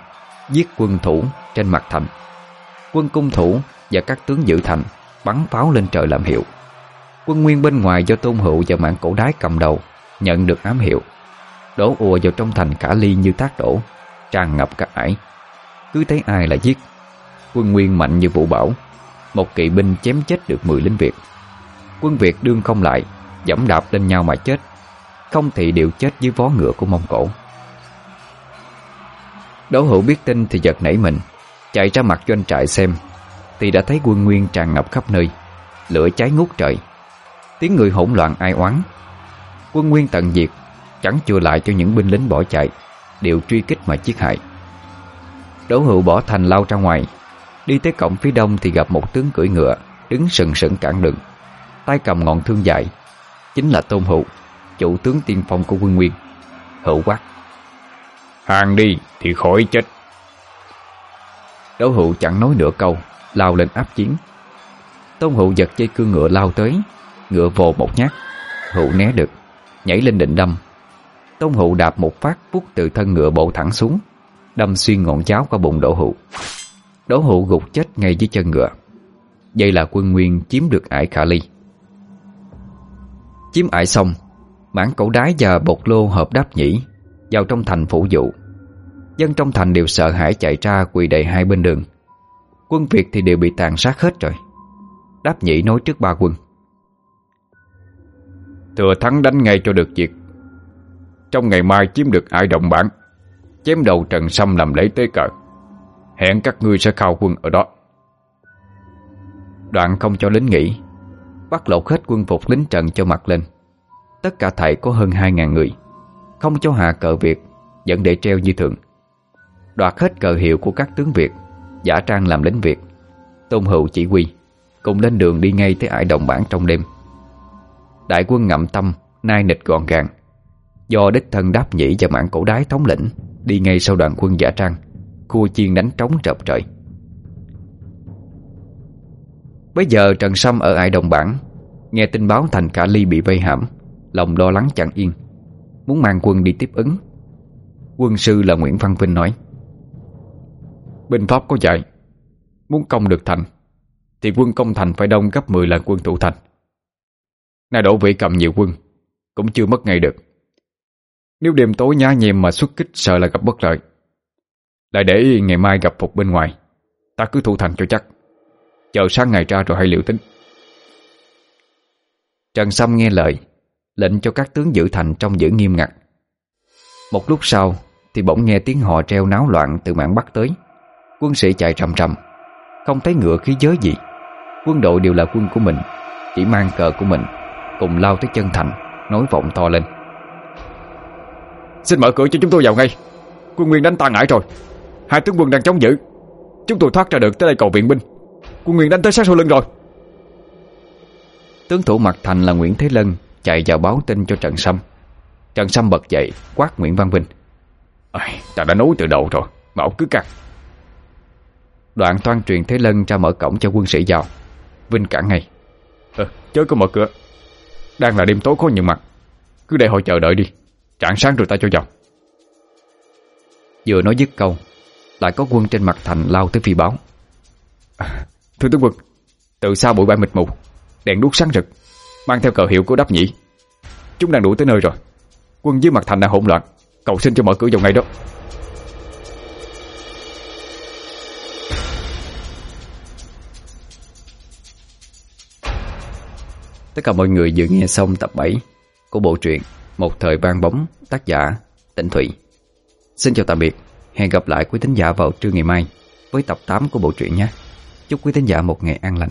Giết quân thủ trên mặt thành. Quân cung thủ và các tướng giữ thành Bắn pháo lên trời làm hiệu. Quân nguyên bên ngoài do Tôn Hữu và mạng cổ đái cầm đầu, Nhận được ám hiệu. Đổ ùa vào trong thành cả ly như thác đổ, Tràn ngập các ải. Cứ thấy ai là giết Quân Nguyên mạnh như vũ bảo. Một kỵ binh chém chết được 10 lính Việt. Quân Việt đương không lại, Dẫm đạp lên nhau mà chết. Không thì đều chết dưới vó ngựa của Mông Cổ. Đấu hữu biết tin thì giật nảy mình, Chạy ra mặt doanh trại xem, Thì đã thấy quân Nguyên tràn ngập khắp nơi, Lửa cháy ngút trời. Tiếng người hỗn loạn ai oán. Quân Nguyên tận diệt, Chẳng chừa lại cho những binh lính bỏ chạy, Đều truy kích mà chiết hại. Đấu hữu bỏ thành lao ra ngoài Đi tới cổng phía đông thì gặp một tướng cưỡi ngựa, Đứng sừng sững cản đường. Tay cầm ngọn thương dài, Chính là Tôn Hữu, Chủ tướng tiên phong của quân nguyên. Hữu quát, Hàng đi thì khỏi chết. Đấu hữu chẳng nói nửa câu, Lao lên áp chiến. Tôn hữu giật dây cương ngựa lao tới, Ngựa vồ một nhát. Hữu né được, Nhảy lên định đâm. Tôn hữu đạp một phát Vút từ thân ngựa bổ thẳng xuống, Đâm xuyên ngọn giáo qua bụng Đỗ hữu. Đấu hộ gục chết ngay dưới chân ngựa. Vậy là quân nguyên chiếm được ải khả ly. Chiếm ải xong Mãn cẩu đái và bột lô hợp đáp nhĩ Vào trong thành phủ dụ. Dân trong thành đều sợ hãi chạy ra quỳ đầy hai bên đường. Quân Việt thì đều bị tàn sát hết rồi. Đáp nhĩ nói trước ba quân. Thừa thắng đánh ngay cho được việc Trong ngày mai chiếm được ải động bản, Chém đầu Trần Sâm làm lễ tế cờ. Hẹn các ngươi sẽ khao quân ở đó. Đoạn không cho lính nghỉ, Bắt lột hết quân phục lính trần cho mặt lên. Tất cả thảy có hơn 2.000 người, Không cho hạ cờ Việt Dẫn để treo như thường. Đoạt hết cờ hiệu của các tướng Việt, Giả trang làm lính Việt. Tôn hữu chỉ huy, Cùng lên đường đi ngay tới ải đồng bản trong đêm. Đại quân ngậm tâm, Nai nịch gọn gàng. Do đích thân đáp nhĩ và mãn cổ đái thống lĩnh, Đi ngay sau đoàn quân giả trang cua chiên đánh trống rợp trời. Bây giờ Trần Sâm ở ải đồng bản Nghe tin báo Thành Cả Ly bị vây hãm, Lòng lo lắng chẳng yên, Muốn mang quân đi tiếp ứng. Quân sư là Nguyễn Văn Vinh nói, Binh Pháp có dạy, Muốn công được thành, Thì quân công thành phải đông gấp 10 lần quân thủ thành. Nay đổ vị cầm nhiều quân, Cũng chưa mất ngày được. Nếu đêm tối nhá nhem mà xuất kích Sợ là gặp bất lợi. Lại để ngày mai gặp Phục bên ngoài. Ta cứ thu thành cho chắc. Chờ sáng ngày ra rồi hãy liệu tính. Trần Sâm nghe lời, Lệnh cho các tướng giữ thành trong giữ nghiêm ngặt. Một lúc sau, Thì bỗng nghe tiếng họ treo náo loạn Từ mạng bắc tới. Quân sĩ chạy rầm rầm. Không thấy ngựa khí giới gì. Quân đội đều là quân của mình, Chỉ mang cờ của mình, Cùng lao tới chân thành, Nói vọng to lên. Xin mở cửa cho chúng tôi vào ngay. Quân Nguyên đánh ta ngại rồi. Hai tướng quân đang chống giữ. Chúng tôi thoát ra được tới đây cầu viện binh. Quân Nguyên đánh tới sát sau lưng rồi. Tướng thủ mặt thành là Nguyễn Thế Lân Chạy vào báo tin cho Trần Sâm. Trần Sâm bật dậy quát Nguyễn Văn Vinh. À, Ta đã nói từ đầu rồi Mà ông cứ căng. Đoạn toan truyền Thế Lân ra mở cổng cho quân sĩ vào. Vinh cản ngay. À, Chớ có mở cửa. Đang là đêm tối khó nhiều mặt. Cứ để họ chờ đợi đi. Trạng sáng rồi ta cho vào. Vừa nói dứt câu lại có quân trên mặt thành lao tới phi báo Thưa tướng quân Từ sau bụi bay mịt mù Đèn đuốc sáng rực Mang theo cờ hiệu của đắp nhĩ Chúng đang đuổi tới nơi rồi Quân dưới mặt thành đang hỗn loạn cầu xin cho mở cửa vào ngay đó Tất cả mọi người vừa nghe xong tập 7 của bộ truyện Một thời vang bóng tác giả Tịnh Thụy. Xin chào tạm biệt. Hẹn gặp lại quý thính giả vào trưa ngày mai với tập 8 của bộ truyện nhé. Chúc quý thính giả một ngày an lành.